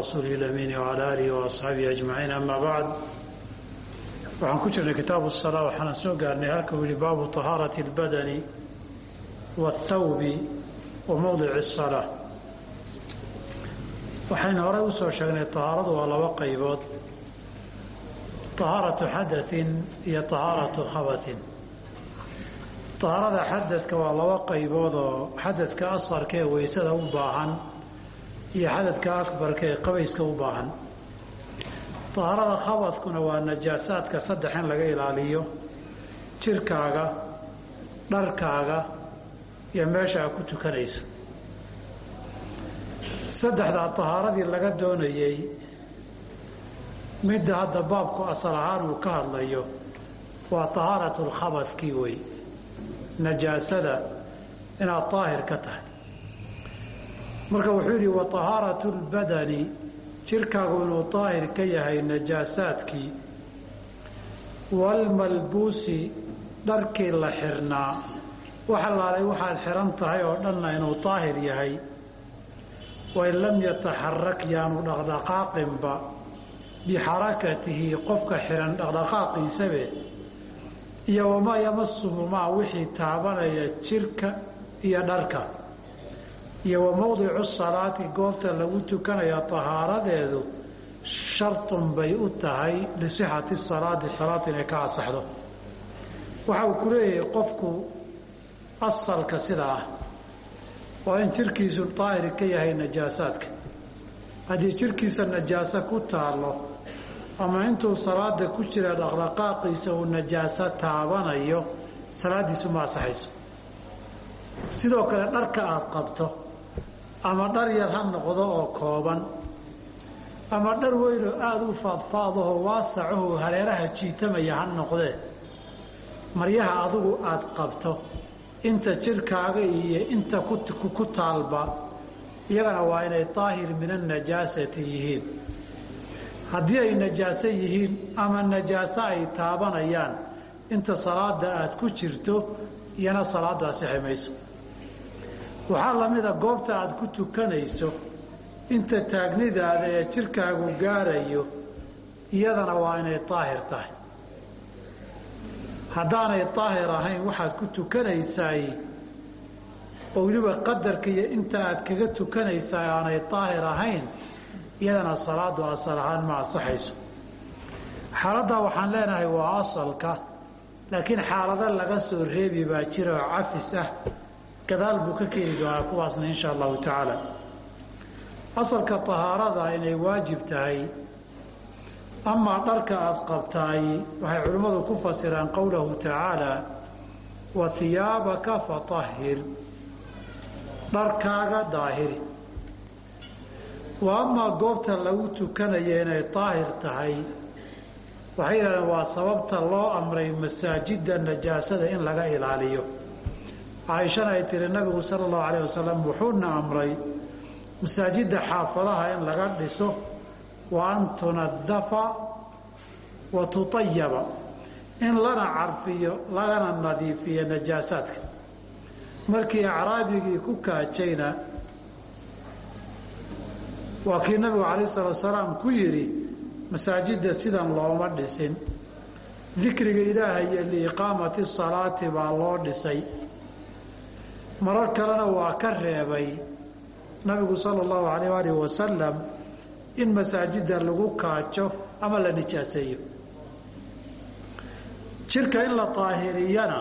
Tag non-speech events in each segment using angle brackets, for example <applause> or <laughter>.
rasuulihi lamiini wcala aalihi waasxaabihi ajmaciin ama bacd waxaan ku jirnay kitaabu salaa waxaana soo gaarnay halka uu yihi baabu tahaarati اlbadani waاthawbi wa mowdici الsalaa waxaynu horey usoo sheegnay tahaaradu waa laba qaybood tahaaratu xadaثin iyo tahaaratu khabatin tahaarada xadadka waa laba qaybood oo xadadka asarka ee weysada u baahan iyo xadadka akbarka ee qabayska u baahan. Tahaarada khabadkuna waa najaasaadka saddex in laga ilaaliyo jirkaaga dharkaaga iyo meesha aad ku tukanayso saddexdaa tahaaradii laga doonayey midda hadda baabku asal ahaan uu ka hadlayo waa tahaaratu lkhabadkii wey najaasada inaad daahir ka tahay marka wuxuu yidhi wa tahaaratu lbadani jirkaagu inuu daahir ka yahay najaasaadkii. Walmalbuusi dharkii la xirnaa. Wax allaalay waxaad xihan tahay oo dhanna inuu daahir yahay. Wain lam yataxarak yaanu dhaqdhaqaaqinba. Bixarakatihi qofka xihan dhaqdhaqaaqiisabe iyo wamaa yamasuhumaa wixii taabanaya jirka iyo dharka iyo wa mowdicu salaati goobta lagu tukanaya tahaaradeedu shartun bay u tahay lisixati salaati salaad inay ka asaxdo waxa uu ku leeyahay qofku asalka sida ah waa in jirkiisu daahir ka yahay najaasaadka. Haddii jirkiisa najaaso ku taallo ama intuu salaada ku jira dhaqdhaqaaqiisa uu najaaso taabanayo salaaddiisu ma asaxayso sidoo kale dharka aada qabto ama dhar yar ha noqdo oo kooban. Ama dhar weynoo aada u faadfaadahoo waasacahoo hareeraha jiitamaya ha noqdee maryaha adigu aada qabto. Inta jirkaaga iyo inta ku taalba iyagana waa inay daahir min annajaasati yihiin. Haddii ay najaaso yihiin ama najaaso ay taabanayaan inta salaada aada ku jirto iyana salaaddu asixi mayso waxaa la mida goobta aada ku tukanayso inta taagnidaada ee jirkaagu gaarayo iyadana waa inay daahir tahay. Haddaanay daahir ahayn waxaad ku tukanaysaay oo weliba qadarka iyo inta aad kaga tukanaysaa aanay daahir ahayn iyadana salaadu asal ahaan ma asaxayso xaaladdaa waxaan leenahay waa asalka laakiin xaalado laga soo reebi baa jira oo cafis ah gadaal buu ka keeni doonaa kuwaasna insha allahu tacaala. Asalka tahaarada inay waajib tahay amaa dharka aada qabtaay waxay culimmadu ku fasiraan qowlahu tacaala wa hiyaabaka fatahhir. Dharkaaga daahiri. Wa amaa goobta lagu tukanayo inay daahir tahay waxay yidhahdeen waa sababta loo amray masaajidda najaasada in laga ilaaliyo caaishana ay tiri nabigu sala allahu alayh wasalam wuxuuna amray masaajidda xaafadaha in laga dhiso wa an tunadafa wa tutayaba in lana carfiyo lagana nadiifiyo najaasaadka. Markii acraabigii ku kaajayna waa kii nabigu calayh salatu salaam ku yidhi masaajidda sidan looma dhisin. Dikriga ilaahay iyo liiqaamati salaati baa loo dhisay marar kalena waa ka reebay nabigu sala allahu alayh alih wasalam in masaajidda lagu kaajo ama la nijaaseeyo. Jirka in la daahiriyana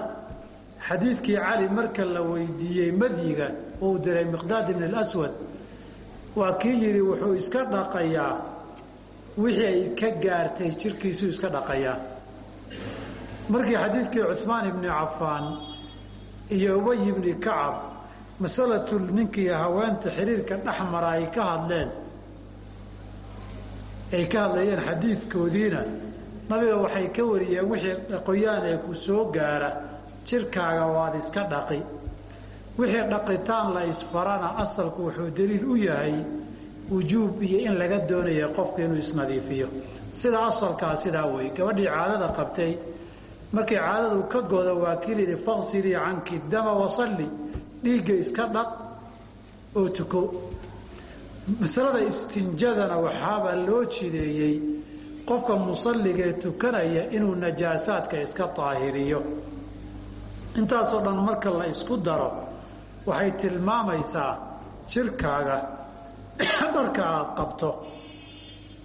xadiidkii cali marka la weydiiyey madyiga uu diray miqdaad ibn اlaswad waa kii yidhi wuxuu iska dhaqayaa wixii ay ka gaartay jirkiisuu iska dhaqayaa. Markii xadiidkii cuثmaan ibni cafaan iyo ubay ibni kacab masalatu ninkii haweenta xiriirka dhexmara ay ka hadleen. Ay ka hadlayeen xadiidkoodiina. Nabiga waxay ka wariyeen wixii qoyaan ee ku soo gaara. Jirkaaga waad iska dhaqi. Wixii dhaqitaan la isfarana asalku wuxuu daliil u yahay wujuub iyo in laga doonaya qofka inuu isnadiifiyo. Sida asalkaa sidaa wey gabadhii caadada qabtay markay caadadu ka godo waa kilidi faqsilii canki dama wasalli dhiigga iska dhaq oo tuko. Masalada istinjadana waxaabaa loo jideeyey qofka musalligee tukanaya inuu najaasaadka iska daahiriyo. Intaasoo dhan marka la isku daro waxay tilmaamaysaa jirkaaga <clears throat> dharka aada qabto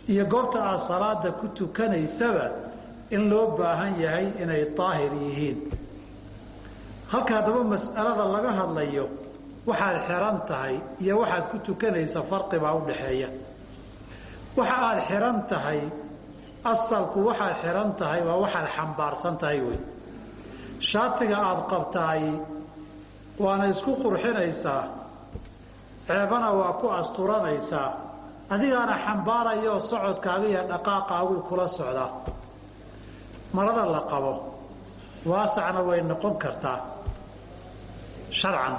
iyo goobta aada salaada ku tukanaysaba in loo baahan yahay inay daahir yihiin. Halka haddaba mas'alada laga hadlayo waxaad xihan tahay iyo waxaad ku tukanaysa farqi baa u dhaxeeya waxa aada xihan tahay asalku waxaad xihan tahay waa waxaad xambaarsan tahay wey shaatiga aada qabtaay waana isku qurxinaysaa ceebana waa ku asturanaysaa adigaana xambaarayoo socodkaaga iyo dhaqaaqaaguu kula socdaa marada la qabo waasacna way noqon kartaa sharcan.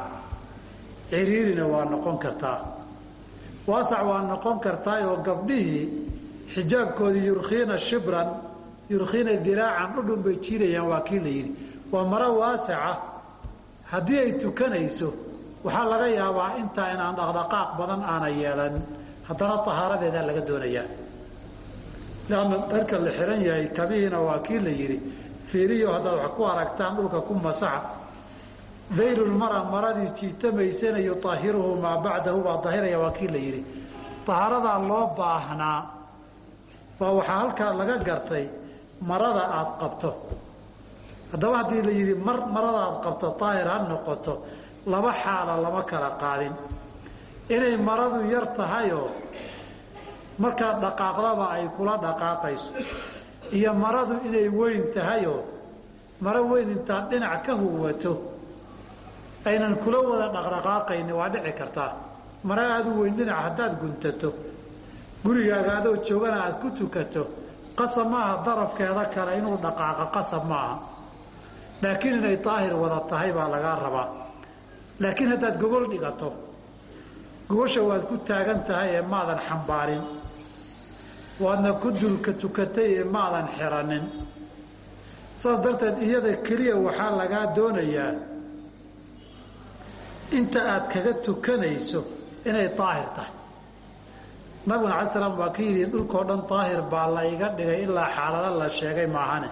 Ciriirina waa noqon kartaa. Waasac waa noqon kartaa oo gabdhihii xijaabkoodii yurkiina shibran yurkiina diraacan dhudhun bay jiirayaan waa kii la yidhi. Waa maro waasaca haddii ay tukanayso waxaa laga yaabaa intaa inaan dhaqdhaqaaq badan aana yeelan. Haddana tahaaradeedaa laga doonayaa leanna dharka la xihan yahay kabihiina waa kii la yidhi fiiriyo haddaad wax ku aragtaan dhulka ku masaxa daylulmara maradii jiitamaysana yutaahiruhu maa bacdahu baa dahiraya waa kii la yidhi. Tahaaradaa loo baahnaa baa waxaa halkaa laga gartay marada aada qabto. Haddaba haddii la yidhi mar marada aada qabto daahir ha noqoto laba xaala lama kala qaadin inay maradu yar tahayoo markaad dhaqaaqdaba ay kula dhaqaaqayso. Iyo maradu inay weyn tahayoo maro weyn intaad dhinac ka huwato aynan kula wada dhaqdhaqaaqayni waa dhici kartaa. Maro aada u weyn dhinac haddaad guntato gurigaaga adoo joogana aada ku tukato qasab maaha darafkeeda kale inuu dhaqaaqo qasab maaha. Laakiin inay daahir wada tahay baa lagaa rabaa. Laakiin haddaad gogol dhigato gogosha waad ku taagan tahay ee maadan xambaarin waadna ku dulka tukatay ee maadan xiranin. Saas darteed iyada keliya waxaa lagaa doonayaa inta aad kaga tukanayso inay daahir tahay. Nabiguna alai slam waa ka yidhi dhulkao dhan daahir baa la iga dhigay ilaa xaalado la sheegay maahane.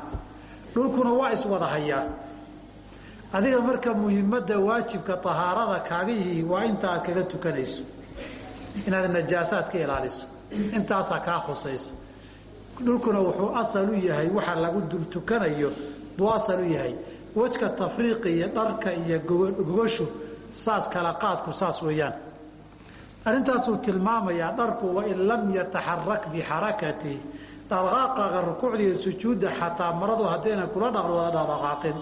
Dhulkuna waa iswada hayaa. Adiga marka muhimadda waajibka tahaarada kaagihii waa inta aad kaga tukanayso inaad najaasaad ka ilaaliso intaasaa kaa khusaysa. Dhulkuna wuxuu asal u yahay waxa lagu dul tukanayo buu asal u yahay. Wejka tafriiqi iyo dharka iyo gogoshu saas kala qaadku saas weeyaan. Arrintaasuu tilmaamayaa dharku wain lam yataxarak bixarakatihi dhaqdhaqaaqa rukuucda iyo sujuudda xataa maradu haddaynan kula wada dhaqdhaqaaqin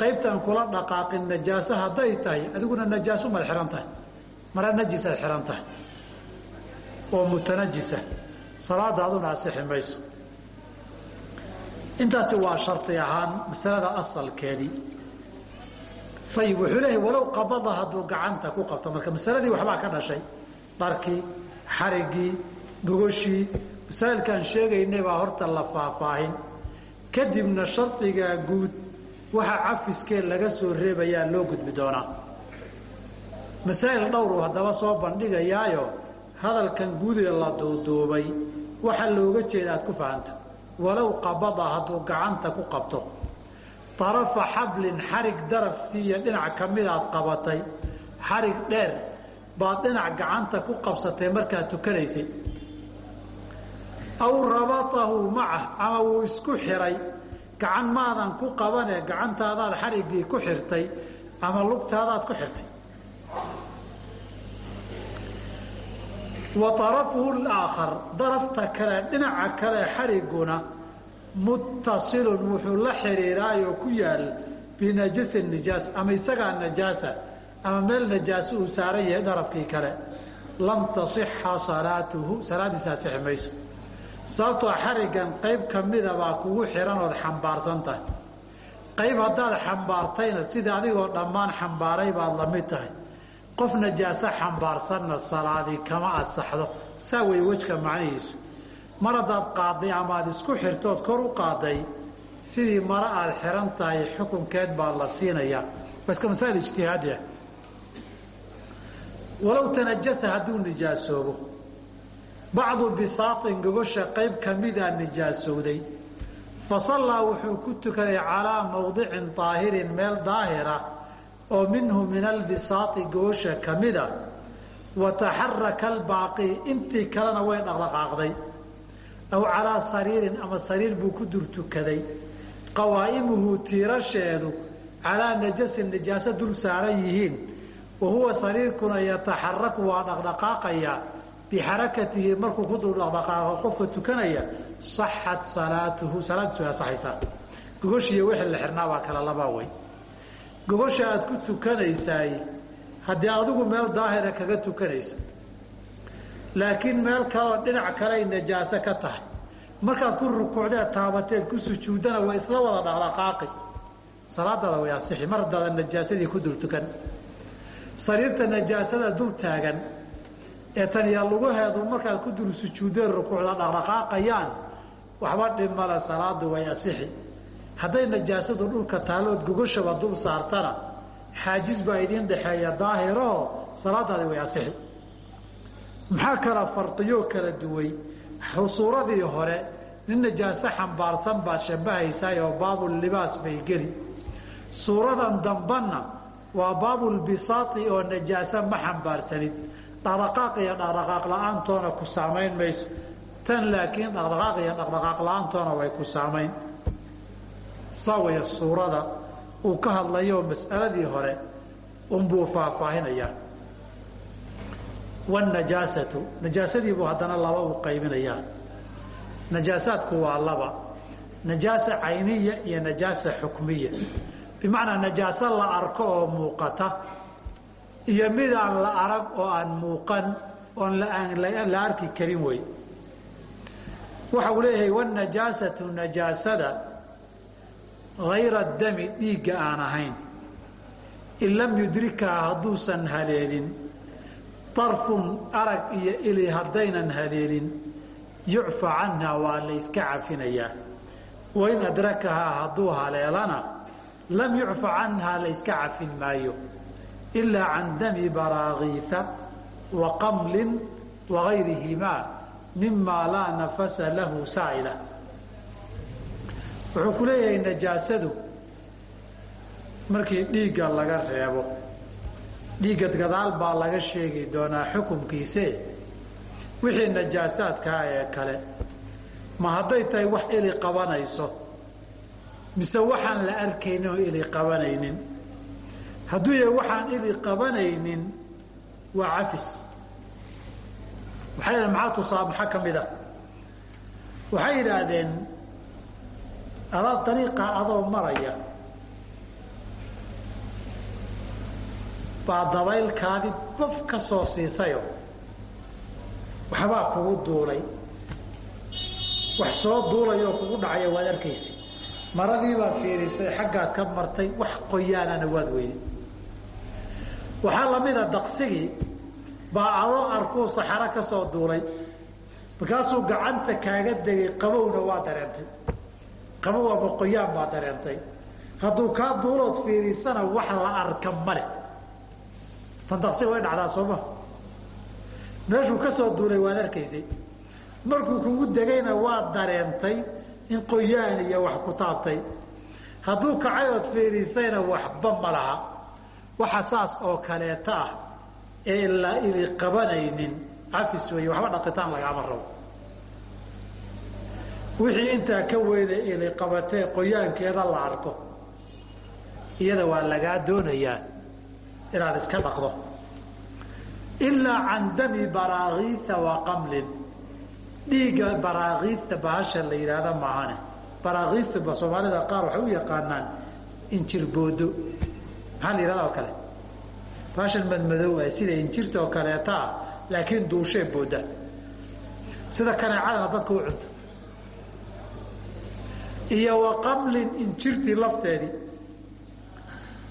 qaybtaan kula dhaqaaqin najaaso hadday tahay adiguna najaaso maad xihan tahay. Mara najisaad xihan tahay oo mutanajisa. Salaadaaduna asixi mayso intaasi waa shardi ahaan masalada asalkeedii ayib wuxuu leeyahay walow qabada hadduu gacanta ku qabto. Marka masaladii waxbaa ka dhashay. Dharkii xarigii gogoshii masaa'ilkaan sheegaynay baa horta la faahfaahin. Kadibna shardigaa guud waxa cafiskee laga soo reebayaa loo gudbi doonaa. Masaa'il dhowruu haddaba soo bandhigayaayo hadalkan guudee la duuduubay waxaa looga jeeda aad ku fahanto. Walow qabada hadduu gacanta ku qabto. Arafa xablin xarig darafkii iyo dhinac ka mid aad qabatay. Xarig dheer baad dhinac gacanta ku qabsatay markaad tukanaysay. Aw rabatahu macah ama wuu isku xiray. Gacan maadan ku qabanee gacantaadaad xariggii ku xirtay ama lugtaadaad ku xirtay wa arafuhu laakhar darafta kale dhinaca kale xarigguna muttasilun wuxuu la xiriiraayoo ku yaal binajasi nijaas ama isagaa najaasa ama meel najaaso uu saaran yahay darafkii kale lam tasixa salaatuhu salaadiisa asixi mayso sababtoo xariggan qayb ka mida baa kugu xihan ood xambaarsan tahay qayb haddaad xambaartayna sida adigoo dhammaan xambaaray baad la mid tahay qof najaaso xambaarsanna salaadii kama asaxdo saa wey wejka macnihiisu. Mar haddaad qaaday ama aad isku xirtood kor u qaaday sidii mare aad xihan tahay xukunkeed baa la siinayaa. Waa iska masaa'il ijtihaadi ah. Walow tanajasa hadduu nijaasoobo bacdu bisaatin gogosha qayb kamidaa nijaasowday. Fasallaa wuxuu ku tukaday calaa mawdicin daahirin meel daahira oo minhu min albisaati gogosha kamida wa taxaraka albaaqi intii kalena way dhaqdhaqaaqday. Aw calaa sariirin ama sariir buu ku dur tukaday qawaa'imuhu tiirasheedu calaa najasin najaaso dul saaran yihiin. Wa huwa sariirkuna yataxaraku waa dhaqdhaqaaqaya. Bixarakatihi markuu ku dul dhaqdhaqaaqo qofka tukanaya saxat salaatuhu salaadiisu way asaxaysaa gogoshiiyo wixii la xirnaa baa kala labaa wey gogosha aad ku tukanaysaay haddii adigu meel daahira kaga tukanaysa. Laakiin meel kaleoo dhinac kaleay najaaso ka tahay. Markaad ku rukuucdeed taabateed ku sujuuddana way isla wada dhaqdhaqaaqi salaadaada way asixi mar haddaada najaasadii ku dul tukan. Sariirta najaasada dul taagan ee taniya lugaheedu markaad ku dul sujuuddeen rukuucda dhaqdhaqaaqayaan waxba dhimala salaadu way asixi hadday najaasadu dhulka taalood gogoshaba dul saartana xaajis baa idiin dhaxeeya daahiroo salaadaadi way asixi. Maxaa kala farqiyoo kala duway? Suuradii hore nin najaaso xambaarsan baad shabahaysaay oo baabullibaas bay geli. Suuradan dambanna waa baabulbisaati oo najaaso ma xambaarsanid. Dhaqdhaqaaq iyo dhaqdhaqaaq la'aantoona ku saamayn mayso. Tan laakiin dhaqdhaqaaq iyo dhaqdhaqaaq la'aantoona way ku saamayn saawaya suurada uu ka hadlayo mas'aladii hore unbuu faahfaahinayaa wanajaasatu najaasadiibuu haddana laba u qaybinayaa. Najaasaadku waa laba najaasa cayniya iyo najaasa xukmiya. Bimacnaa najaaso la arko oo muuqata iyo mid aan la arag oo aan muuqan oon la arki karin wey. Waxa uu leeyahay wanajaasatu najaasada hayra dami dhiigga aan ahayn. In lam yudrikaha hadduusan haleelin. Darfun arag iyo ili haddaynan haleelin. Yucfa canha waa la yska cafinayaa. Wain adrakahaa hadduu haleelana lam yucfa canhaa la yska cafin maayo. Ilaa can dami baraakiita wa qamlin wagayrihimaa mimaa laa nafasa lahu saa'ila wuxuu ku leeyahay najaasadu markii dhiigga laga reebo dhiigga gadaal baa laga sheegi doonaa xukunkiise wixii najaasaadkaa ee kale. Ma hadday tahay wax ili qabanayso mise waxaan la arkaynin oo ili qabanaynin? Hadduu yahay waxaan ili qabanaynin waa cafis. Waxay maxaa tusaa maxaa ka mid a waxay yidhaahdeen adaa dariiqa adoo maraya. Baa dabaylkaadi baf ka soo siisayo. Waxbaa kugu duulay. Wax soo duulayoo kugu dhacaya waad arkaysa maradii baad fiirisay xaggaad ka martay wax qoyaanana waad weyday waxaa lamida daqsigii baa adoo arkuu saxaro ka soo duulay. Markaasuu gacanta kaaga degay qabowna waa dareentay qabow ama qoyaan baa dareentay. Hadduu kaa duulood fiirisana wax la arka male tan daqsiga way dhacdaa sooma meeshuu ka soo duulay waad arkaysay. Markuu kugu degayna waa dareentay in qoyaan iyo wax ku taabtay. Hadduu kacay ood fiirisayna waxba ma laha. Waxa saas oo kaleeta ah ee la ili qabanaynin. Cafis weeye waxba dhaqitaan lagaama rabo wixii intaa ka weyda ili qabatee qoyaankeeda la arko iyada waa lagaa doonayaa inaad iska dhaqdo. Ilaa can dami baraakiita wa qamlin. Dhiigga baraakiita bahasha la yidhaahda maahane. Baraakiitba soomaalida qaar waxay u yaqaanaan injirboodo maxaa la yidhahda oo kale? Bahashan madmadow ah sida injirta oo kaleeta ah laakiin duushee booda. Sida kaneecadana dadka u cunto iyo wa qamlin injirtii lafteedii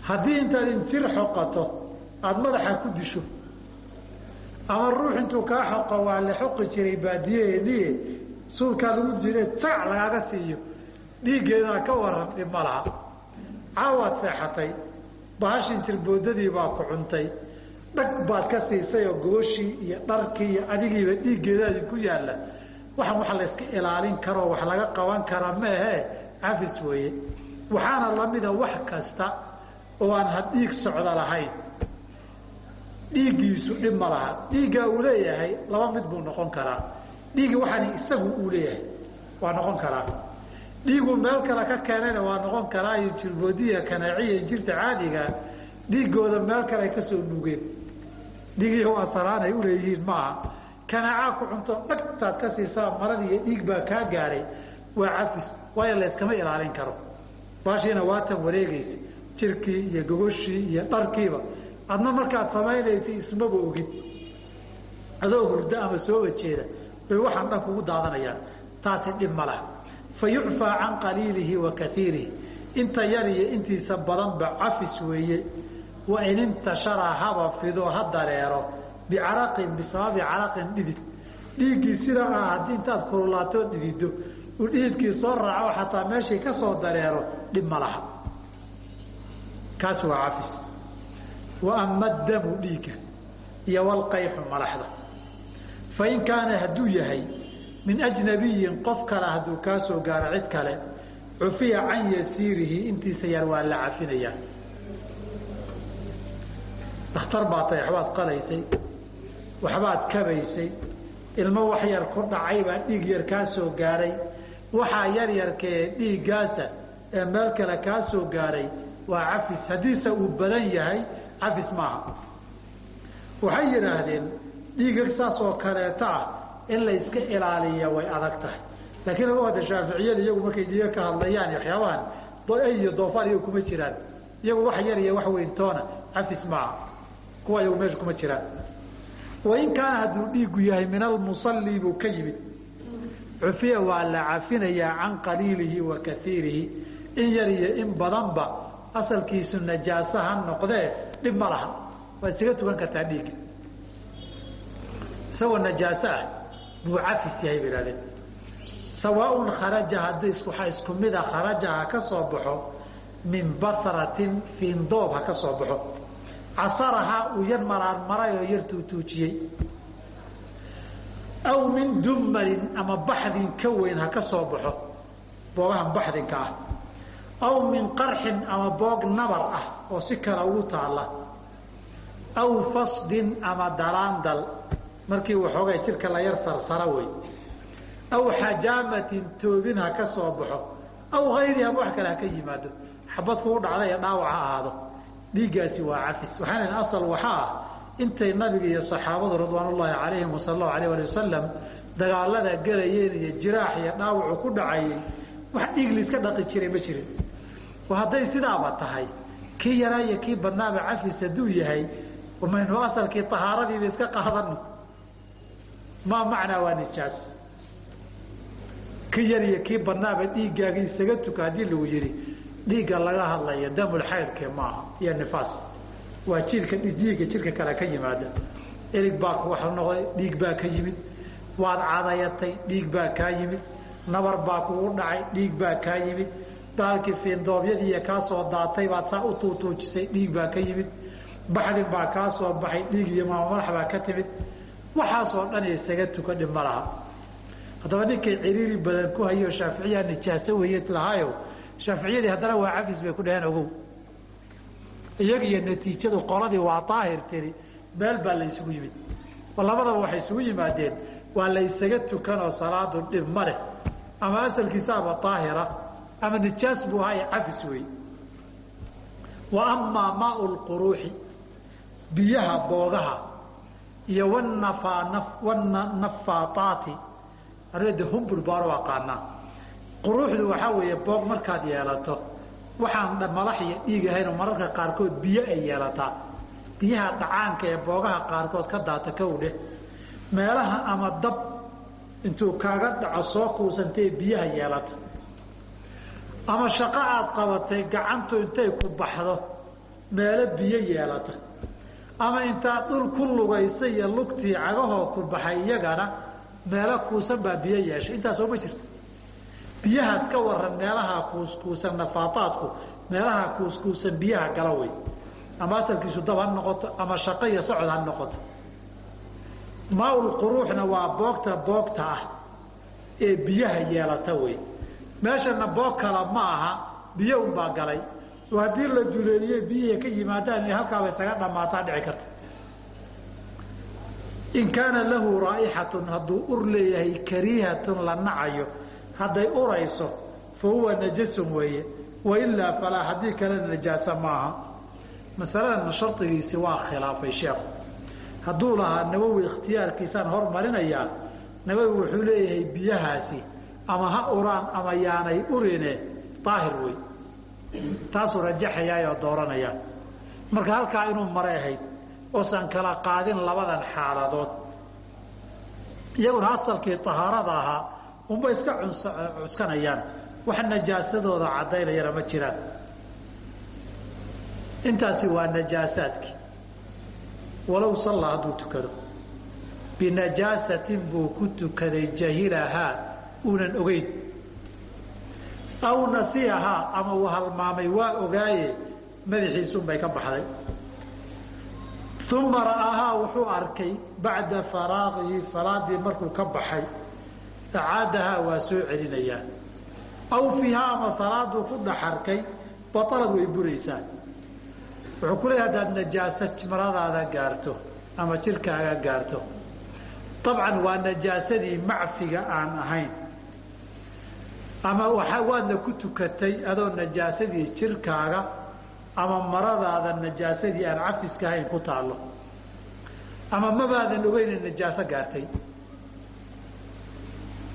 haddii intaad injir xoqato aada madaxa ku disho ama ruux intuu kaa xoqo waa la xoqi jiray baadiyaheeniye suulkaa lagu jire jac lagaaga siiyo dhiiggeedaa ka waran dhib ma laha. Caawaad seexatay bahashin tirboodadii baa ku cuntay dhag baad ka siisay oo gobashii iyo dharkii iyo adigiiba dhiiggeedaadi ku yaalla waxaan wax layska ilaalin karoo wax laga qaban kara meehe cafis weeye. Waxaana lamida wax kasta oo aan ha dhiig socdo lahayn. Dhiiggiisu dhib ma laha. Dhiiggaa uu leeyahay laba mid buu noqon karaa. Dhiiggi waxaani isagu uu leeyahay waa noqon karaa. Dhiiguu meel kale ka keenayna waa noqon karaa iyo jirboodiya kanaaciya jirta caadiga dhiigooda meel kale ay ka soo nugeen dhiigiiho asalaan ay uleeyihiin maaha kanaacaa ku cunto dhagtaad ka siisaa maradii iyo dhiig baa kaa gaaray waa cafis waayo layskama ilaalin karo. Baashiina waatan wareegaysa jirkii iyo gogoshii iyo dharkiiba. Adna markaad samaynaysa ismaba ogid. Adoo hurdo ama sooba jeeda bay waxaan dhan kugu daadanayaan. Taasi dhib ma laha. Fa yucfaa can qaliilihi wa kaiirihi inta yar iyo intiisa badanba cafis weeye. Wa in intashara haba fido ha dareero bicaraqin bisababi caraqin dhidid dhiiggii sidaa ah haddii intaad kululaatoo dhidido uu dhididkii soo raaco xataa meeshii ka soo dareero dhib ma laha. kaas waa cafis wa ama damu dhiigga iyo walqayxu malaxda fain kaana hadduu yahay min ajnabiyin qof kale hadduu kaa soo gaaro cid kale cufiya can yasiirihi intiisa yar waa la cafinayaa dhakhtar baad tahay waxbaad qalaysay waxbaad kabaysay ilmo wax yar ku dhacay baa dhiig yar kaa soo gaaray. Waxaa yar yarkee dhiiggaasa ee meel kale kaa soo gaaray waa cafis. Haddiise uu badan yahay cafis maaha. Waxay yidhaahdeen dhiiga saas oo kaleeto ah in la yska ilaaliya way adag tahay. Laakiin oga wada shaaficiyada iyagu markay dhiiga ka hadlayaan waxyaabahan iyo doofaar iyagu kuma jiraan. Iyagu wax yar iyo wax weyntoona cafis maaha. Kuwa iyagu meesha kuma jiraan wain kaana hadduu dhiigu yahay min almusalli buu ka yimid. Cufiya waa la cafinayaa can qaliilihi wa kaiirihi in yar iyo in badanba asalkiisu najaaso ha noqdee dhib ma laha. Waad isaga tukan kartaa dhiigga. Isagoo najaaso ah buu cafis yahay bay ihahdeen sawaaun kharaja haddii isku mida kharaja ha ka soo baxo min basratin fiindoob ha ka soo baxo casaraha uu yar maraarmaray oo yar tuutuujiyey aw min dumarin ama baxdin ka weyn ha ka soo baxo boogahan baxdinka ah. Aw min qarxin ama boog nabar ah oo si kale ugu taalla. Aw fasdin ama dalaandal markii waxoogay jirka la yar sarsara wey aw xajaamatin toobin ha ka soo baxo. Aw hayri ama wax kale ha ka yimaado. Xabad kugu dhacda ee dhaawac ha ahaado dhiiggaasi waa cafis. Waxaana asal waxaa ah intay nabiga iyo saxaabadu ridwaan ullaahi calayhim wasala allahu alayh ali wasalam dagaalada gelayeen iyo jiraax iyo dhaawacu ku dhacayay wax dhiig liiska dhaqi jiray ma jirin. Hadday sidaaba tahay kii yaraa iyo kii badnaaba cafis hadduu yahay maynu asalkii ahaaradiiba iska qaadano maa macnaa waa nijaas. Kii yar iyo kii badnaaba dhiiggaaga isaga tuka haddii lagu yihi dhiigga laga hadlayo damulxaydke maaha iyo nifaas waa jiilka dhiigga jirka kale ka yimaada. Erig baa wa noqday dhiig baa ka yimid. Waad cadayatay dhiig baa kaa yimid. Nabar baa kugu dhacay dhiig baa kaa yimid. Baalkii fiindoobyadiiy kaa soo daatay baad saa u tuutuujisay dhiig baa ka yimid. Baxdin baa kaa soo baxay dhiig iyo maamadax baa ka timid. Waxaasoo dhan isaga tuka dhib ma laha. Haddaba ninkay ciriiri badan ku hayo shaaficiyaa nijaaso weeye lahaayo shaaficiyadii haddana waa cafis bay ku dhaheen ogow. Iyaga iyo natiijadu qoladii waa daahir tiri meel baa la yimid. Labadaba waxay isugu yimaadeen waa la tukanoo salaadu dhib ma leh. Ama asalkiisaaba daahira ama nijaas buu ahaa cafis wey wa amaa maau lquruuxi biyaha boogaha iyo wanafaataati arda humbul baanu aqaanaa quruuxdu waxaa weeye boog markaad yeelato waxaan madax iyo dhiig ahaynoo mararka qaarkood biyo ay yeelataa. Biyaha dhacaanka ee boogaha qaarkood ka daata kowdheh meelaha ama dab intuu kaaga dhaco soo kuusantay biyaha yeelata. Ama shaqo aad qabatay gacantu intay ku baxdo meelo biyo yeelata. Ama intaad dhul ku lugaysay iyo lugtii cagahoo ku baxay iyagana meelo kuusan baa biyo yeeshay. Intaasoo ma jirto biyahaas ka waran meelaha kuuskuusan nafaataadku meelaha kuuskuusan biyaha gala wey ama asalkiisu dab ha noqoto ama shaqo iyo socod ha noqoto. Maaul quruuxna waa boogta boogta ah ee biyaha yeelata wey meeshana boog kala ma aha biyo unbaa galay. Oo haddii la duleeliye biyihii ka yimaadaan inay halkaaba isaga dhammaataa dhici karta. In kaana lahu raa'ixatun hadduu ur leeyahay kariihatun la nacayo hadday urayso fa huwa najasun weeye. Wailaa falaa haddii kalena najaasa maaha. Masaladan shardigiisi waa khilaafay sheekhu. Hadduu lahaa nawowi ikhtiyaarkiisaan hormarinayaa nawowi wuxuu leeyahay biyahaasi ama ha uraan ama yaanay urine daahir wey taasuu rajaxayaa oo dooranaya marka halkaa inuu maray ahayd oosan kala qaadin labadan xaaladood. Iyaguna asalkii tahaarada ahaa unbay iska cuskanayaan. Wax najaasadooda caddaynayana ma jiraan. Intaasi waa najaasaadkii walow sallaa hadduu tukado. Binajaasatin buu ku tukaday jahilahaa uunan ogeyn. Aw nasiyahaa ama uu halmaamay waa ogaaye madaxiisunbay ka baxday. Uma ra'aahaa wuxuu arkay bacda faraaqihi salaadii markuu ka baxay acaadahaa waa soo celinayaa aw fiihaa ama salaaduu ku dhex arkay batalad way buraysaa. Wuxuu ku leeyahy haddaad najaaso maradaada gaarto ama jirkaaga gaarto dabcan waa najaasadii macfiga aan ahayn. Ama waadna ku tukatay adoo najaasadii jirkaaga ama maradaada najaasadii aan cafiska ahayn ku taallo. Ama mabaadan ogeyne najaaso gaartay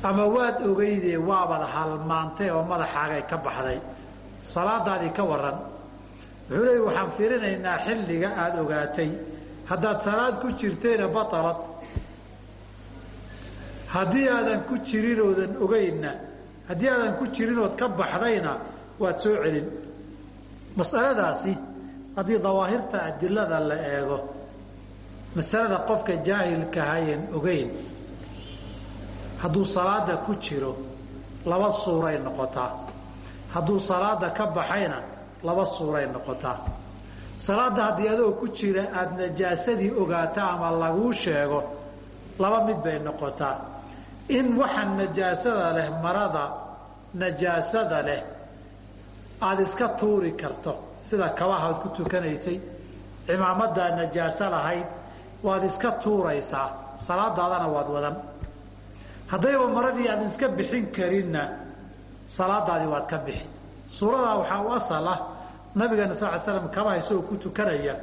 ama waad ogeydee waabad halmaantay oo madaxaagay ka baxday. Salaadaadii ka waran wuxuu leey waxaan fiirinaynaa xilliga aada ogaatay. Haddaad salaad ku jirtayna batalad. Haddii aadan ku jirin oodan haddii aadan ku jirin ka baxdayna waad soo celin. Masaladaasi haddii dawaahirta adilada la eego masalada qofka jaahilkahayen ogeyn hadduu salaada ku jiro laba suuray noqotaa. Hadduu salaada ka baxayna laba suuray noqotaa. Salaada haddii adoo ku jira aada najaasadii ogaato ama laguu sheego laba mid bay noqotaa. In waxa najaasada leh marada najaasada leh aada iska tuuri karto. Sida kabahaad ku tukanaysay cimaamadaa najaaso lahayd waad iska tuuraysaa. Salaadaadana waad wadan haddayba maradii aadan iska bixin karinna salaadaadii waad ka bixi. Suuradaa waxaa u asal ah nabigeena sal slam kabaha isagoo ku tukanaya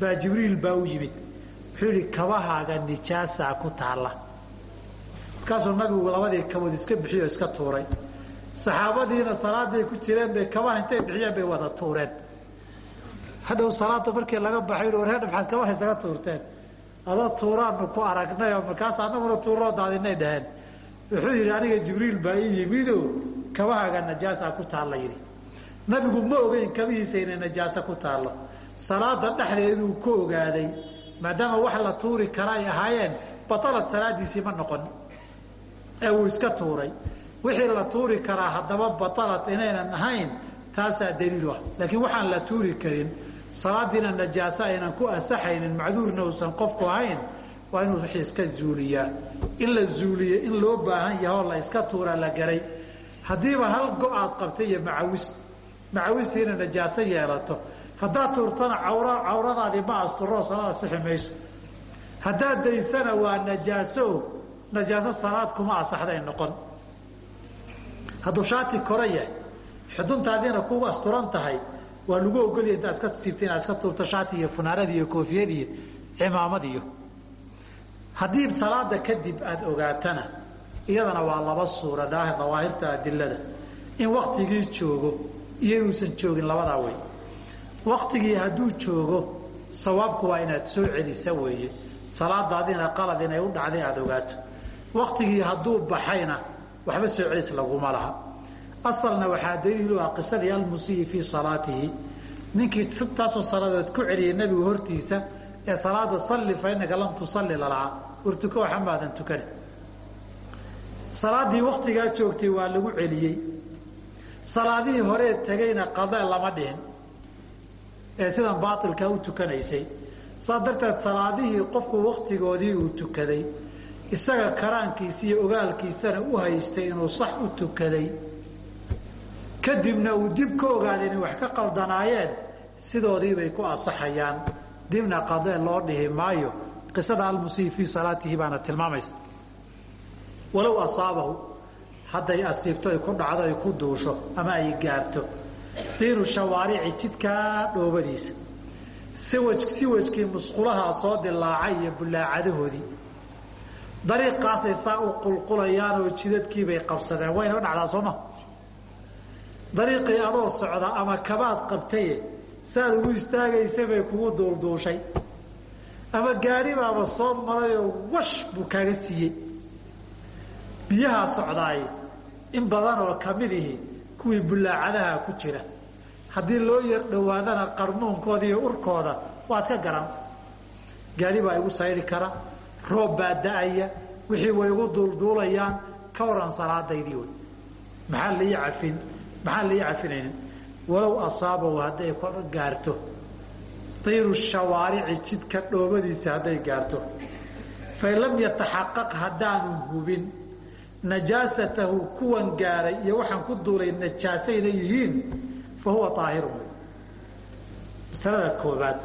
baa jibriil baa u yimid. Wuxuu yihi kabahaaga nijaasaa ku taalla. Markaasuu nabigu labadii kabood iska bixiyo iska tuuray. Saxaabadiina salaaday ku jireen bay kabaha intay bixiyeen bay wada tuureen. Hadhow salaada markii laga baxay warheedha maxaad kabaha isaga tuurteen? Adoo tuuraanu ku aragnay oo markaas anaguna tuuroo daadinay dhaheen wuxuu yidhi aniga jibriil baa ii yimido kabahaaga najaasa ku taalla yidhi. Nabigu ma ogeyn kabihiisa inay najaaso ku taallo salaada dhexdeeduu ku ogaaday maadaama wax la tuuri kara ay ahaayeen batalad salaadiisii ma noqon. Ee uu iska tuuray. Wixii la tuuri karaa haddaba batalad inaynan ahayn taasaa daliilu ah. Laakiin waxaan la tuuri karin salaadiina najaaso aynan ku ansaxaynin macduurna uusan qofku ahayn waa inuu wixii iska zuuliyaa in la zuuliye in loo baahan yahoo la iska tuuraa la garay. Haddiiba hal go'aad qabtay iyo macawis. Macawistiina najaaso yeelato. Haddaad tuurtana cawra cawradaadii ma asturoo salaada sixi mayso haddaad daysana waa najaaso. Najaaso salaad kuma asaxday noqon. Hadduu shaati kora yahay xuduntaadiina ku asturan tahay waa lagu ogolya intaad iska siibta inaad iska tuurto shaati iyo funaanadi iyo koofiyad iyo cimaamad iyo haddii salaada kadib aada ogaatana iyadana waa laba suura dawaahirta adilada. In waktigii joogo iyo inuusan joogin labadaa wey waktigii hadduu joogo sawaabku waa inaad soo celisa weeye. Salaadaadina qalad inay u dhacday aada ogaato. Waktigii hadduu baxayna waxba soo celis laguma laha. Asalna waxaa daliilu ah qisadii almusiyi fii salaatihi. Ninkii sitaasoo salaadood ku celiyay nebigu hortiisa ee salaada salli fa innaka lam tusalli lalahaa war tuko waxa maadan waktigaa joogtay waa lagu celiyey. Salaadihii horee tegayna qada lama dhihin. Ee sidan baatilkaa u tukanaysay. Saa darteed salaadihii qofku waktigoodii uu tukaday isaga karaankiisa iyo ogaalkiisana u haystay inuu sax u tukaday. Kadibna uu dib ka ogaaday inay wax ka qaldanaayeen sidoodiibay ku asaxayaan dibna qadee loo dhihi maayo qisada almusii fii salaatihi baana tilmaamaysa. Walow asaabahu hadday asiibto ay ku dhacdo ay ku duusho ama ay gaarto diinu shawaarici jidkaa dhoobadiisa siwaj siwajkii musqulahaa soo dilaacay iyo bullaacadahoodii dariiqaasay saa u qulqulayaan oo jidadkiibay qabsadeen. Wayna dhacdaa sooma dariiqii adoo socda ama kabaad qabtaye saad ugu istaagaysa bay kugu duulduushay ama gaadhi baaba soo marayoo wash buu kaaga siiyey. Biyahaa socdaay. In badan oo kamidihii kuwii bullaacadaha ku jira. Haddii loo yar dhowaadana qarmuunkooda iyo urkooda waad ka garan. Gaadhi baa igu sayri kara roob baa da'aya wixii way igu duulduulayaan ka waran salaadaydii wey maxaa lii cafin? Maxaan lii cafinaynin? Walow asaabahu hadday gaarto tayru shawaarici jidka dhoobadiisa hadday gaarto. Fain lam yataxaqaq haddaanu hubin. Najaasatahu kuwan gaaray iyo waxaan ku duulay najaasayna yihiin fa huwa aahirun masalada koobaad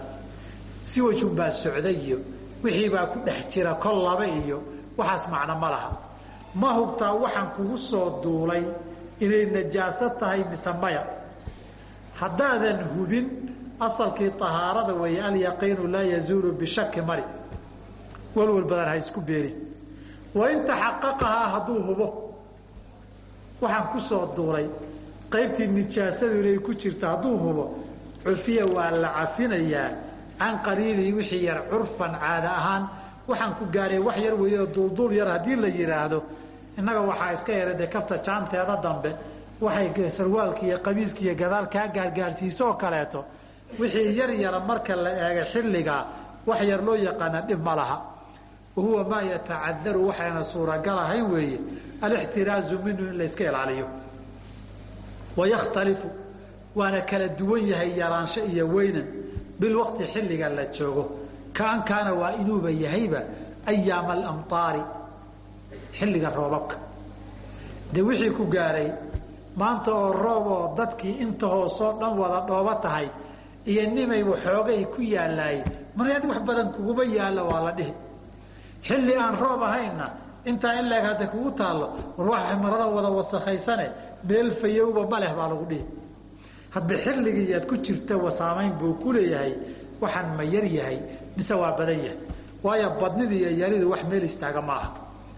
si wajun baa socday iyo wixii baa ku dhex jira kol laba iyo waxaas macno ma laha. Ma hubtaa waxaan kugu soo duulay inay najaaso tahay mise maya. Haddaadan hubin asalkii ahaarada weeye alyaqiinu laa yazuulu bishaki mari. Walwal badan ha isku beerin wain taxaqaqahaa hadduu hubo waxaan ku soo duulay qaybtii nijaasadu inay ku jirta hadduu hubo cufiya waa la cafinayaa can qaliilihi wixii yar curfan caada ahaan waxaan ku gaaray wax yar weeye oo duulduul yar haddii la yidhaahdo innaga waxaa iska yara dee jaanteeda dambe waxay sarwaalka iyo qamiiska iyo gadaal kaa gaargaarsiiso oo kaleeto wixii yar yara marka la eega xilligaa wax yar loo yaqaana dhib ma laha. Wahuwa maa yatacadaru waxayna suuragal ahayn weeye alixtiraazu minhu in layska ilaaliyo. Wayakhtalifu waana kala duwan yahay yaraansho iyo weynan bilwaqti xilliga la joogo. Kaan kaana waa inuuba yahayba ayaama alamtaari xilliga roobabka. Dee wixii ku gaaray maanta oo roob oo dadkii inta hoosoo dhan wada dhoobo tahay iyo nimay waxoogay ku yaalaay mar adi wax badan kuguma yaalla waa la dhihi. Xilli aan roob ahaynna intaa in leeg hadda kugu taallo war marada wada wasakhaysane meel fayowba ma leh baa lagu dhihi. Hadba xilligii aad ku jirta wasaamayn buu ku leeyahay waxaan ma yar yahay mise waa badan yahay? Waayo badnida iyo yaridu wax meel istaaga ma aha.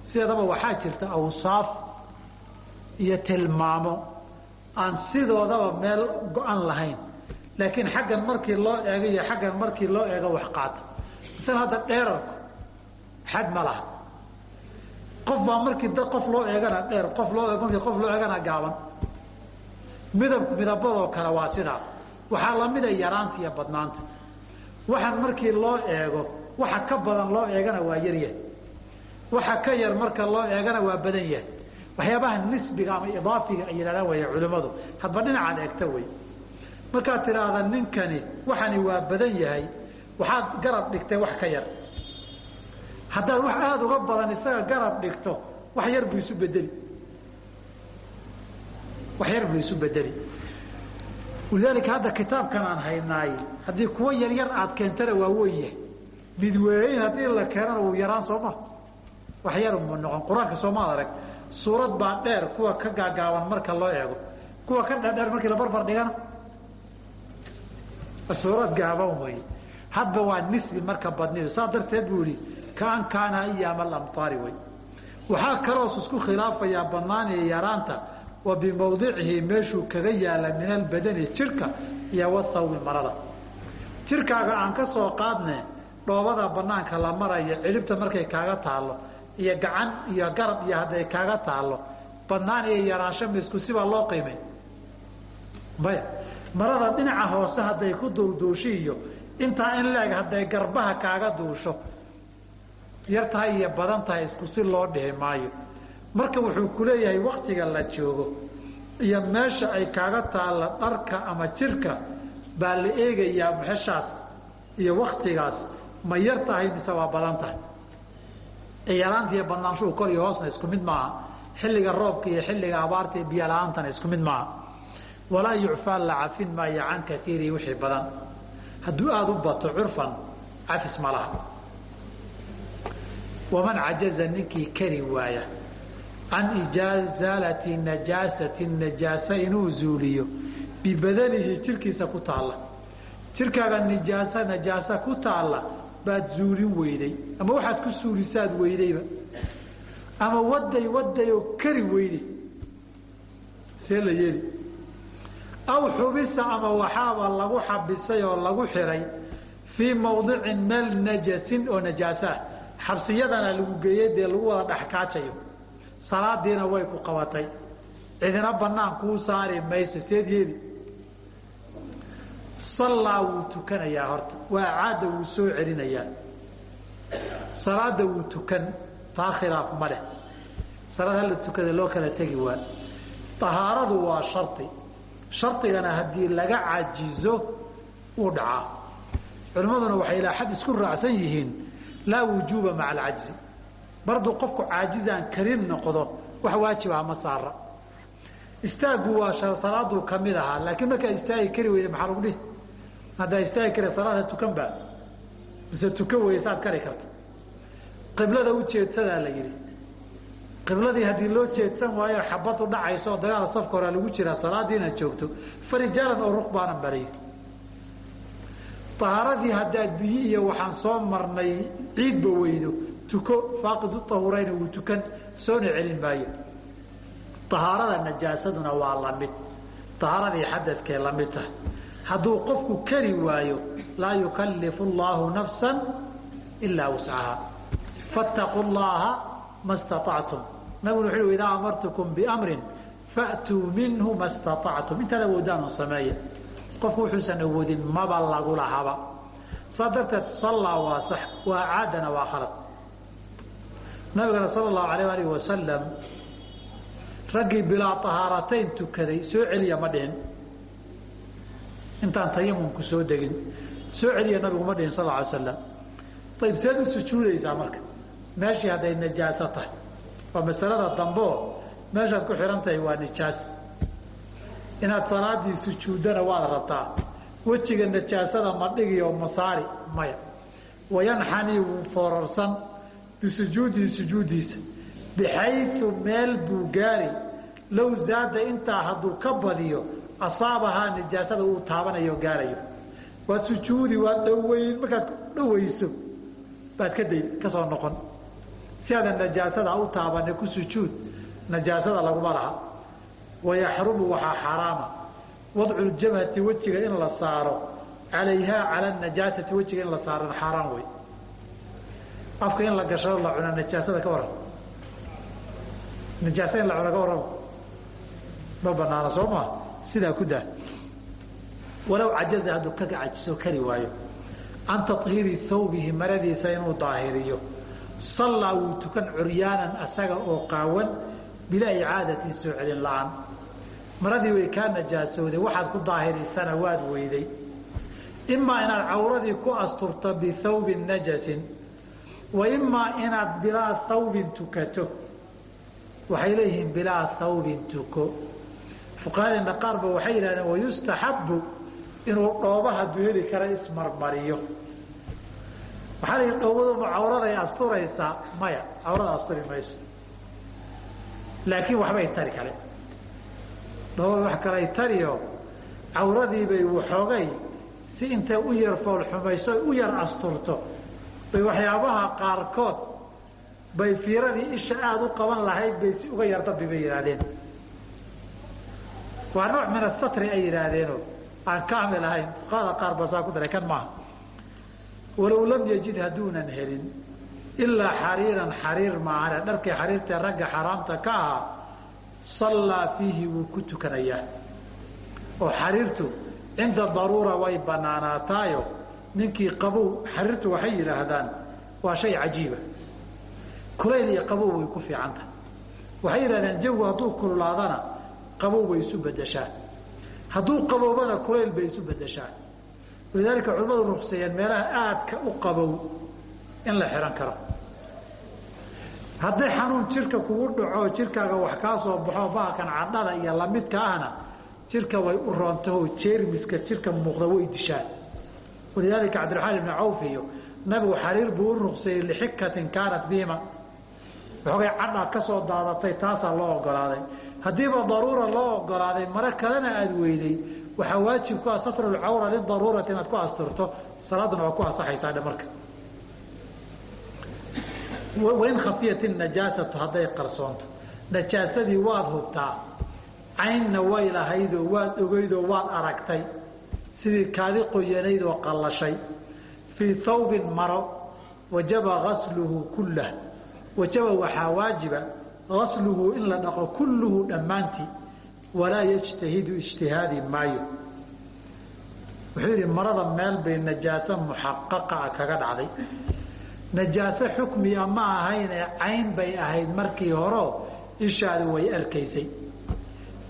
Sideedaba waxaa jirta awsaaf iyo tilmaamo. Aan sidoodaba meel go-an lahayn laakiin xaggan markii loo eego iyo xaggan markii loo eego wax qaata misal hadda dheerarku xad ma laha. Qof baa markii dad qof loo eegana dheer qof loo markii qof loo eegana gaaban. Midab midabadoo kale waa sidaa waxaa lamida yaraanta iyo badnaanta. Waxaan markii loo eego waxa ka badan loo eegana waa yaryahay waxa ka yar marka loo eegana waa badan yahay. Waxyaabaha nisbiga ama idaafiga ay yidhahdaan way culimmadu. Hadba dhinacaad eegta wey markaad tidhaahda ninkani waxani waa badan yahay. Waxaad garab dhigtay wax ka yar. Haddaad wax aada uga badan isaga garab dhigto wax yar buu isu bedeli. Wax yar buu isu bedeli. Walidaalika hadda kitaabkan aan haynaay haddii kuwa yar yar aad keentana waa weynyahay midweyn haddii la keenana wuu yaraan sooma wax yar mu noqon. Qur'aanka soomaad arag. Suurad baa dheer kuwa ka gaagaaban marka loo eego. Kuwa ka dherdheer markii la barbar dhigana suurad gaaban wey hadba waa nisbi marka badnidu saa darteed buu ihi kaan kaana ayaama alamtaari wey waxaa kaloos isku khilaafayaa banaan iyo yaraanta wa bimawdicihi meeshuu kaga yaalla min albadani jirka iyo wathawbi marada. Jirkaaga aan ka soo qaadne dhoobada banaanka la marayo cilibta markay kaaga taallo iyo gacan iyo garab iyo hadday kaaga taallo badnaan iyo yaraansho misku sibaa loo qiimay? Maya marada dhinaca hoose hadday ku duulduushi iyo intaa in leeg hadday garbaha kaaga duusho yar tahay iyo badan tahay isku si loo dhihi maayo. Marka wuxuu ku leeyahay waktiga la joogo iyo meesha ay kaaga taalla dharka ama jirka baa la eegayaa muxeshaas iyo waktigaas ma yar tahay mise waa badan tahay? Ee yaraanta iyo badnaanshuhu kor iyo hoosna isku mid maaha. Xilliga roobka iyo xilliga abaarta iyo biyo la'aantana isku mid maaha walaa yucfaa la cafin maayo can kaiiri wixii badan. Hadduu aada u bato curfan cafis ma laha. Waman cajaza ninkii kari waaya can ijaazaalati najaasati najaasa inuu zuuliyo bibadanihi jirkiisa ku taalla. Jirkaaga nijaasa najaasa ku taalla baad zuulin weyday. Ama waxaad ku suulisaad weydayba. Ama waday waday oo kari weyday. See la yeeli aw xubisa ama waxaaba lagu xabisay oo lagu xiray fii mawdicin meel najasin oo najaasaah xabsiyadana lagu geeyey dee lagu wada dhexkaajayo salaadiina way ku qabatay. Cidina banaan kuu saari mayso seed sallaa wuu tukanayaa horta. Waa caada wuu soo celinayaa. Salaada wuu tukan. Taa khilaaf ma leh. Salaad hala tukada loo kala tegi waa. Tahaaradu waa shardi shardigana haddii laga cajizo wuu dhacaa culimmaduna waxay ilaa xad isku raacsan yihiin laa wujuuba maca alcajzi mar hadduu qofku caajizaan karin noqdo wax waajib ah ma saara. Istaagu waa salaaduu ka mid ahaa laakiin markaa istaagi kari weyda maxaa lagu dhihi? Haddaa istaagi kari salaada tukan baa. Mise tukan weyda saad kari karta. Qiblada u jeedsadaa la yidhi qibladii haddii loo jeedsan waayo xabadu dhacayso oo dagaal safka horaa lagu jiraa salaadiina joogto. Farijaalan oo rukbaanan bariy ahaaradii haddaad biyi iyo waxaan soo marnay ciidba weydo. Tuko faaqidu tahurayna wuu tukan soona celin maayo ahaarada najaasaduna waa la mid ahaaradii xadadkee la mid tahay hadduu qofku kari waayo laa yukallifu llaahu nafsan ilaa wuscaha fattaquu llaha ma staactum nabiguna wuxuu idaa amartukum biamrin faatuu minhu ma staactum intaad awoodaan un sameeya. Qofku wuxuusan awoodin maba lagula haba saa darteed sallaa waa sax waa caadana waa khalad. Nabigana sala allahu alayh alih wasalam raggii bilaa tahaaratayn tukaday soo celiya ma dhihin. Intaan tayamumku soo degin soo celiya nabigu ma dhihin sal alay slam ayib seed u sujuudaysaa marka. Meeshii hadday najaaso tahay waa masalada dambeo meeshaad ku xihan tahay waa nijaas. Inaad salaadii sujuuddana waad rabtaa. Wejiga najaasada ma dhigi oo masaari maya. Wayanxanii wuu foorarsan bisujuudihi sujuuddiisa bixayu meel buu gaari. Low zaada intaa hadduu ka badiyo asaabahaa nijaasada uu taabanayo gaarayo. Waad sujuudi waad dhoweyn. Markaad dhowayso baad ka day ka soo noqon si aadan najaasada u taabane ku sujuud najaasada laguma laha. Wayaxrumu waxaa xaaraama wadcu ljabhati wejiga in la saaro calayhaa cala najaasati wejiga in la saarana xaaraan wey afka in la gashado la cuna najaasada ka waran najaasa in la cuna ka warrama ma banaana soo maa sidaa ku daa. Walow cajaza hadduu ka cajiso kari waayo can tahiiri thawbihi maradiisa inuu daahiriyo sallaa wuu tukan curyaanan asaga oo qaawan bilaa icaadatin soo celin la'aan. Maradii way kaa najaasooday waxaad ku daahirisana waad weyday. Imaa inaad cawradii ku asturto bithawbin najasin wa imaa inaad bilaa thawbin tukato. Waxay leeyihiin bilaa thawbin tuko. Fuqahadeena qaarba waxay yidhahdeen wayustaxabbu inuu dhooba hadduu heli kara ismarmariyo waxaa la yidhi dhoobaduma cawraday asturaysaa maya cawrada asturi mayso. Laakiin waxbay tari kale. Dhoobada wax kalay tariyo cawradiibay waxoogay si intay u yar foolxumayso u yar asturto. Bay waxyaabaha qaarkood bay fiiradii isha aada u qaban lahayd bay si uga yar dabbi bay yidhaahdeen. Waa nooc min asatri ay yidhaahdeenoo aan kaamil ahayn fuqahada qaar basaa ku daray kan maaha walow lam yajid hadduunan helin ilaa xariiran xariir maahane dharkii xariirtae ragga xaraamta ka ahaa sallaa fiihi wuu ku tukanayaa oo xariirtu cinda daruura way banaanaataayo ninkii qabow xariirtu waxay yidhaahdaan waa shay cajiiba. Kulayl iyo qabow way ku fiican tahay waxay yidhahdeen jawigu hadduu kululaadana qabow bay isu bedeshaa hadduu qaboobana kulayl bay isu bedeshaa walidaalika culimmadu rukseeyeen meelaha aadka u qabow in la xihan karo. Hadday xanuun jirka kugu dhaco jirkaaga wax kaa soo baxo baakan cadhada iyo lamidka ahna jirka way u roontaho jeermiska jirka muuqda way dishaan. Walidaalika cabdiraxmaan ibni cawf iyo nabigu xariir buu u rukseeyey lixikatin kaanat bihima. Waxoogay cadhaa ka soo daadatay taasaa loo ogolaaday haddiiba daruura loo ogolaaday mare kalena aada weyday waxaa waajib ku ah satrulcawra lidaruurati inaad ku asturto salaaduna waa ku asaxaysaa dhe marka. Wain khafiyat najaasatu hadday qarsoonto najaasadii waad hubtaa caynna way lahaydoo waad ogeydoo waad aragtay sidii kaadi qoyanaydoo qallashay fii thawbin maro wajaba gasluhu kullah wajaba waxaa waajiba gasluhu in la dhaqo kulluhu dhammaantii walaa yajtahidu ijtihaadi maayo. Wuxuu yidhi marada meel bay najaaso muxaqaqa kaga dhacday. Najaaso xukmiya ma ahaynee cayn bay ahayd markii horeo ishaadu way arkaysay.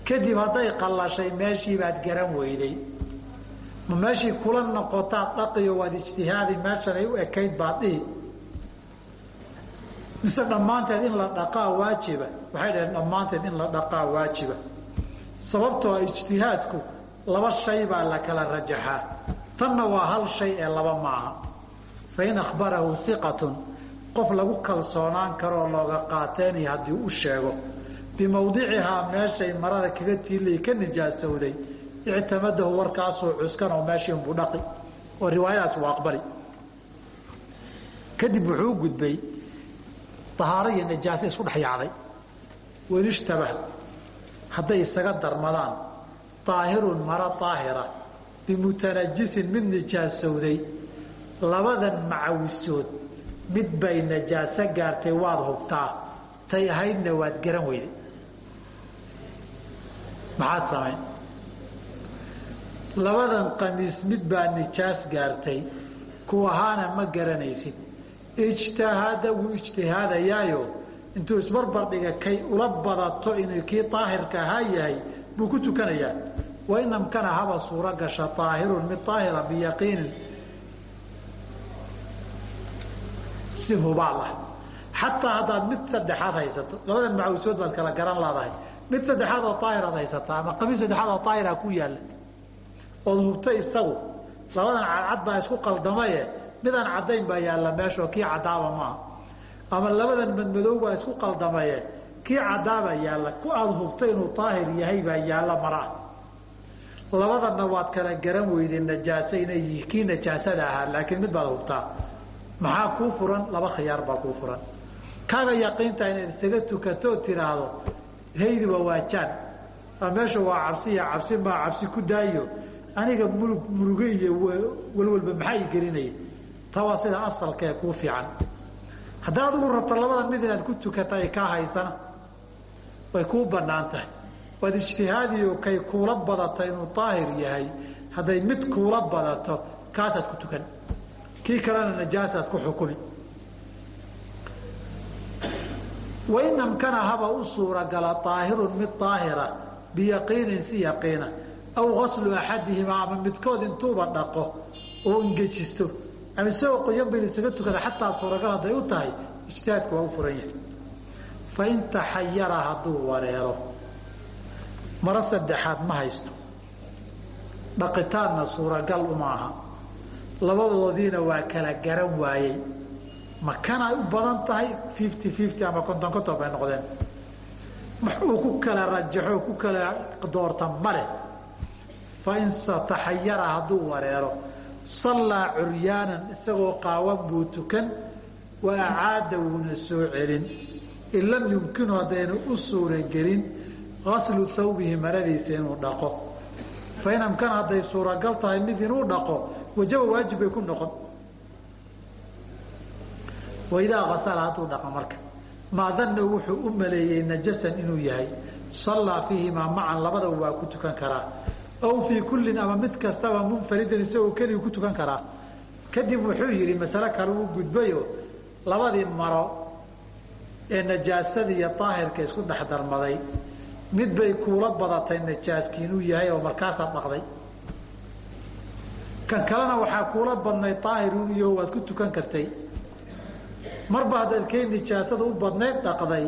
Kadib hadday qallashay meeshii baad garan weyday. Ma meeshii kula noqotaad dhaqiyo waad ijtihaadi meeshanay u ekayd baad dhihi. Mise dhammaanteed in la dhaqaa waajiba waxay dhaheen dhammaanteed in la dhaqaa waajiba sababtoo ijtihaadku laba shay baa la kala rajaxaa tanna waa hal shay ee laba maaha. Fain akhbarahu iqatun qof lagu kalsoonaan karoo looga qaateenay haddii u sheego bimawdicihaa meeshay marada kaga tiilay ka nijaasowday ictamadahu warkaasuu cuskan oo meeshii unbuu dhaqi oo riwaayadaas waa aqbali. Kadib wuxuu gudbay ahaaro iyo najaaso isku dhex yaacday wainishtabah hadday isaga darmadaan. Daahirun maro daahira bimutanajisin mid nijaasowday labadan macawisood. Mid bay najaaso gaartay waad hubtaa. Tay ahaydna waad garan weyday. Maxaad samayn labadan qamiis mid baa nijaas gaartay. Ku ahaana ma garanaysid. Ijtihaada wuu ijtihaadayaayo intuu isbarbar dhiga kay ula badato inuu kii daahirka ahaa yahay buu ku tukanayaa. Wain amkana haba suuro gasha daahirun mid daahira biyaqiinin si hubaal ah. Xataa haddaad mid saddexaad haysato labadan macawisood baad kala garan laadahay. Mid saddexaad oo daahiraad haysataa ama qamiis saddexaad oo daahira ku yaalla ood hubta isagu. Labadan cadcad baa isku qaldamaye midaan caddayn baa yaalla meeshaoo kii caddaaba maaha ama labadan madmadow baa isku qaldamaye. Kii caddaabaa yaalla ku aada hubta inuu daahir yahay baa yaalla maraa labadanna waad kala garan weydeen najaaso inay kii najaasada ahaa laakiin mid baad hubtaa. Maxaa kuu furan? Laba khiyaar baa kuu furan. Kaaga yaqiinta inaad isaga tukatoo tiraahdo haydiba waa jaan meesha waa cabsiya cabsi maa cabsi ku daayo. Aniga mulug muruge iyo walwalba maxaa i gelinaya ta waa sida asalka ee kuu fiican haddaa adigu rabto labada mid inaad ku tukata ay kaa haysana way kuu bannaan tahay. Waad ijtihaadiyo kay kuula badata inuu daahir yahay. Hadday mid kuula badato kaasaad ku tukan. Kii kalena najaasaad ku xukumi. Wain amkana haba u suuragala daahirun mid daahira biyaqiinin si yaqiina aw gaslu axadihimaa ama midkood intuuba dhaqo oo ingejisto ama isagoo qoyan bayda isaga tukada xataa suuragal hadday u tahay ijtihaadku waa u furan yahay. Fain taxayara hadduu wareero maro saddexaad ma haysto. Dhaqitaanna suuragal uma aha. Labadoodiina waa kala garan waayey. Ma kanay u badan tahay fifty fifty ama konton konton bay noqdeen. Uu ku kala rajaxo ku kala doorta male fain taxayara hadduu wareero sallaa curyaanan isagoo qaawan buu tukan wa acaada wuuna soo celin. In lam yumkinu haddaynu u suuragelin gaslu thawbihi maradiisa inuu dhaqo. Fain amkana hadday suuragal tahay mid inuu dhaqo wajaba waajib bay ku noqon. Waidaa asala hadduu dhaqo marka. Maadanna wuxuu u maleeyey najasan inuu yahay. Sallaa fiihimaa macan labadaba waa ku tukan karaa aw fii kullin ama mid kastaba munfaridan isagoo keligii ku tukan karaa kadib wuxuu yidhi masale kale uu gudbayo labadii maro ee najaasadii iyo daahirka isku dhex darmaday mid bay kuula badatay najaaski inuu yahay oo markaasaad dhaqday kan kalena waxaa kuula badnayd daahirun iyo waad ku tukan kartay marba haddaad kay nijaasada u badnayd dhaqday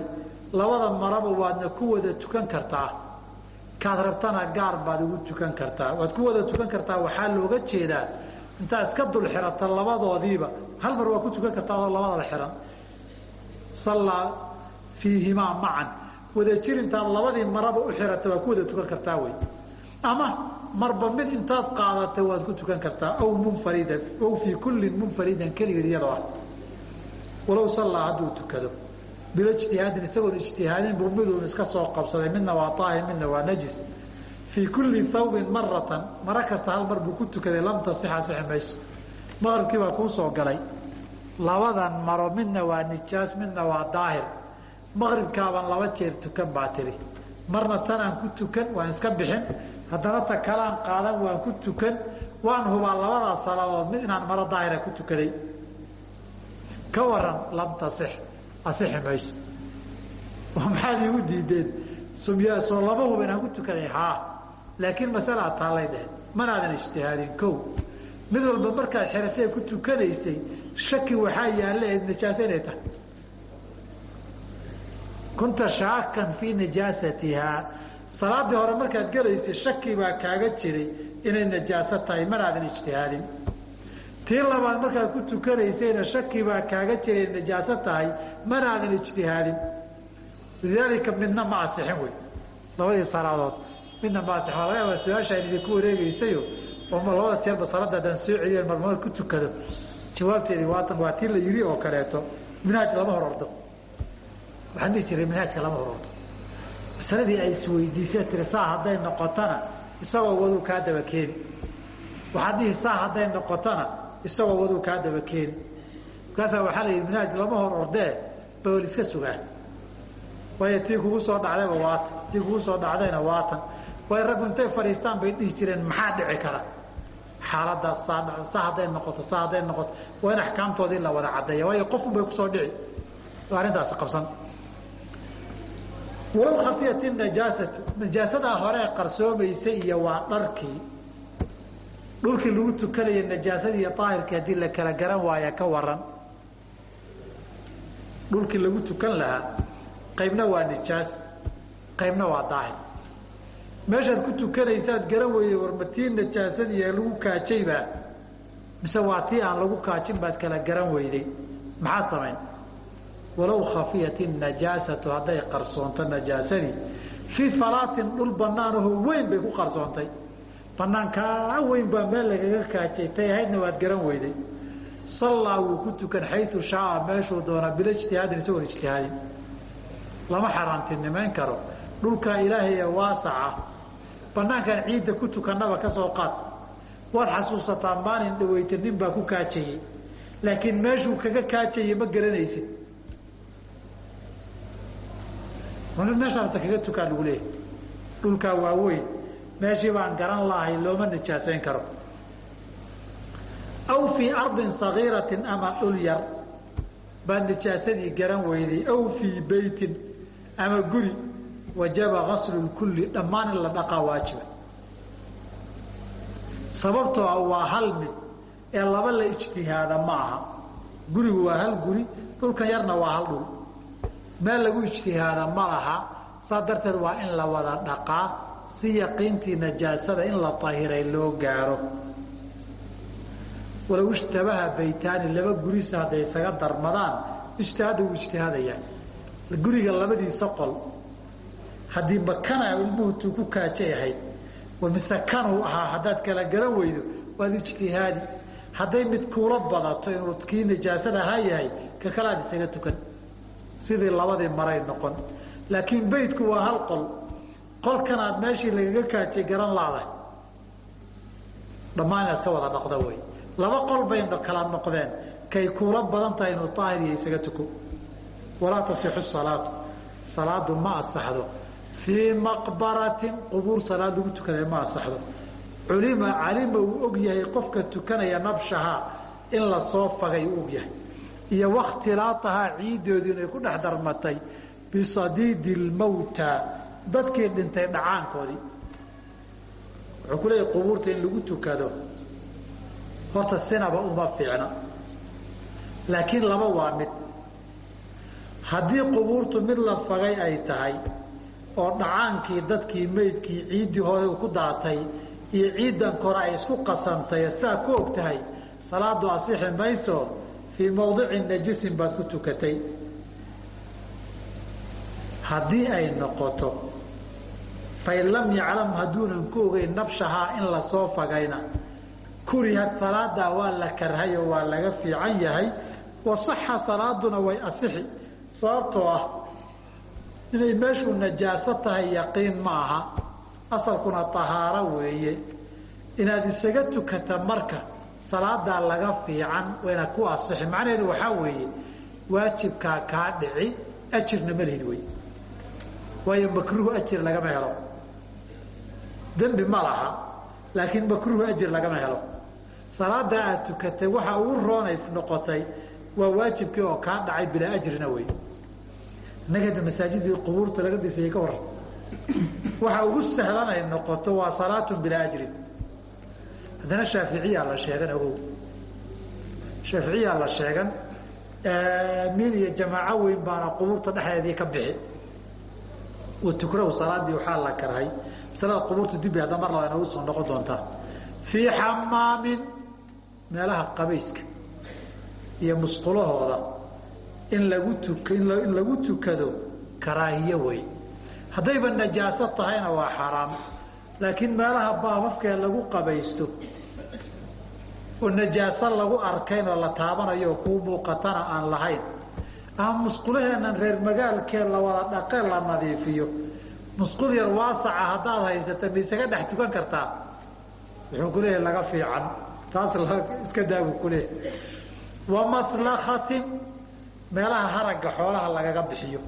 labada maraba waadna ku wada tukan kartaa kaad rabtana gaar baad ugu tukan kartaa. Waad ku wada tukan kartaa waxaa looga jeedaa intaad iska dul xirata labadoodiiba. Hal mar waa ku tukan kartaa adoo labadaba xihan sallaa fiihimaa macan wadajir intaad labadii maraba u xirata waa ku wada tukan kartaa wey. Ama marba mid intaad qaadatay waad ku tukan kartaa. Aw munfaridan aw fii kullin munfaridan keligeed iyadoo ah walow sallaa hadduu tukado bila ijtihaadin isagoon ijtihaadin buu miduun iska soo qabsaday midna waa aahir midna waa najis. Fii kulli thawbin maratan maro kasta hal mar buu ku tukaday lam tasixa sixi mayso. Maqribkii baa kuu soo galay. Labadan maro midna waa nijaas midna waa daahir. Maqribkaabaan laba jeer tukan baa tiri. Marna tan aan ku tukan waan iska bixin. Haddana ta kalaan qaadan waan ku tukan. Waan hubaa labadaas salaadood mid inaan maro daahira ku tukaday ka waran lam tasix asixi mayso maxaad iigu diideen? Soo laba huba inaan ku tukaday haa laakiin masalaa taallay dheh manaadan ijtihaadin kow. Mid walba markaad xeratee ku tukanaysay shaki waxaa yaalla eed najaaso inay tahay. Kunta shaakan fii najaasatihaa salaadii hore markaad gelaysay shaki baa kaaga jiray inay najaaso tahay. Manaadan ijtihaadin tii labaad markaad ku tukanaysayna shaki baa kaaga jiray najaaso tahay manaadan ijtihaadin. Lidaalika midna ma asixin wey. Labadii salaadood midna ma asixin. Laga yaabaa su'aashaan idinku wareegaysayo oo labada jeerba salaada haddaan soo celiyo marmar ku tukado. Jawaabteedii waatan waa tii la yiri oo kaleeto. Minhaaj lama hor ordo. Waxaan dhihi jiray minhaajka lama hor ordo. Masaladii ay isweydiisee tiri saa hadday noqotona isagoo waduu kaa daba keeni waxaad dhihi saa hadday noqotona isagoo waduu kaa daba keeni markaasaa waxaa la yidhi minhaaj lama hor ordee bawel iska sugaa waayo tii kugu soo dhacdayba waatan tii kugu soo dhacdayna waatan waayo raggu intay fadhiistaan bay dhihi jireen maxaa dhici kara? Xaaladaas saa hadday noqoto saa hadday noqoto waa in axkaamtoodii la wada caddeeya waayo qofun bay ku soo dhici. Waa arrintaasi qabsan. Walow khafiyat najaasatu najaasadaa hore ee qarsoomaysay iyo waa dharkii dhulkii lagu tukanaya najaasadii iyo daahirkii haddii la kala garan waaya ka waran dhulkii lagu tukan lahaa qaybna waa nijaas qaybna waa daahir. Meeshaad ku tukanaysaad garan weyday warma tii najaasadii ee lagu kaajaybaa mise waa tii aan lagu kaajin baad kala garan weyday maxaad samayn? Walow khafiyat najaasatu hadday qarsoonto najaasadii fii falaatin dhul banaanahoo weyn bay ku qarsoontay banaankaa weyn baa meel lagaga kaajay tay ahaydna waad garan weyday. Sallaa wuu ku tukan xayu shaaa meeshuu doonaa bila ijtihaadin isagoon ijtihaadin lama xaaraantinimayn karo. Dhulkaa ilaahay ee waasaca. Banaankan ciidda ku tukannaba ka soo qaad. Waad xasuusataa maalin dhaweyta nin baa ku kaajayey laakiin meeshuu kaga kaajayey ma garanaysid. Meeshaan ta kaga tukaa lagu leeyahy dhulkaa waa weyn meeshii baan garan lahay looma nijaasayn karo. Aw fii ardin sagiiratin ama dhul yar baad nijaasadii garan weyday. Aw fii beytin ama guri wajaba gaslu lkulli dhammaan in la dhaqaa waajiba. Sababtoo ah waa hal mid ee laba la ijtihaada ma aha. Gurigu waa hal guri dhulkan yarna waa hal dhul. Meel lagu ijtihaada ma laha. Saa darteed waa in la wada dhaqaa si yaqiintii najaasada in la tahiray loo gaaro. Walow ishtabaha baytaani laba gurisa hadday isaga darmadaan ijtihaada wuu ijtihaadayaa guriga labadiisa qol haddii makana ilmuhu tuu ku kaajay ahayd mise kanuu ahaa haddaad kala garan weydo waad ijtihaadi. Hadday mid kuula badato inuu kii najaasada ahaa yahay ka kalaad isaga tukan. Sidii labadii maray noqon. Laakiin beydku waa hal qol qolkan aad meeshii lagaga kaajay garan laadahay dhammaan inaad ka wada dhaqda wey laba qol bay kala noqdeen. Kay kuula badan tahay inuu daahir iyo isaga tuko walaa tasixu salaatu. Salaadu ma asaxdo. Fii maqbaratin qubuur salaad lagu tukada ma asaxdo. Culima calima uu og yahay qofka tukanaya nabshahaa in la soo fagay uu og yahay. Iyo wakhtilaaahaa ciidoodu inay ku dhex darmatay. Bisadiidi lmawta dadkii dhintay dhacaankoodii. Wuxuu ku leeyahy qubuurta in lagu tukado horta sinaba uma fiicna. Laakiin laba waa mid. Haddii qubuurtu mid la fagay ay tahay oo dhacaankii dadkii meydkii ciiddii hore ku daatay iyo ciiddan kore ay isku qasantay saa ku og tahay salaadu asixi mayso fii mawdicin najisin baad ku tukatay. Haddii ay noqoto fain lam yaclam hadduunan ku ogeyn nabshahaa in la soo fagayna kurihad salaadaa waa la karhayo waa laga fiican yahay wasaxa salaaduna way asixi sababtoo ah inay meeshuu najaaso tahay yaqiin ma aha asalkuna tahaaro weeye inaad isaga tukata marka salaadaa laga fiican wayna ku asixi macnaheedu waxaa weeye waajibkaa kaa dhici ajirna ma lihid wey waayo makruuhu ajir lagama helo dembi ma laha laakiin makruuhu ajir lagama helo. Salaadaa aad tukatay waxa ugu roonay noqotay waa waajibkii oo kaa dhacay bilaa ajrina wey innaga masaajidii qubuurta laga dhisayay ka waran. Waxa ugu sahlan ay noqoto waa salaatun bilaa ajrin. Haddana shaaficiyaa la sheegan ogow. Shaaficiyaa la sheegan min iyo jamaaco weyn baana qubuurta dhexdeedii ka bixi watukrow salaadii waxaa la karhay. Masalada qubuurta dibbi hadda mar laba inoogu soo noqon doontaa. Fii xamaamin meelaha qabayska iyo musqulahooda in lagu in lagu tukado karaahiye wey. Haddayba najaaso tahayna waa xaaraam laakiin meelaha baabafkee lagu qabaysto oo najaaso lagu arkayn oo la taabanayo kuu muuqatana aan lahayn ama musqulaheennan reer magaalkee la wada dhaqee la nadiifiyo. Musqul yar waasaca haddaad haysata ma isaga dhex tukan kartaa? Wuxuu ku leeyahay laga fiican. Taas iska daabu ku leeyahay wa maslakatin meelaha haragga xoolaha lagaga bixiyo.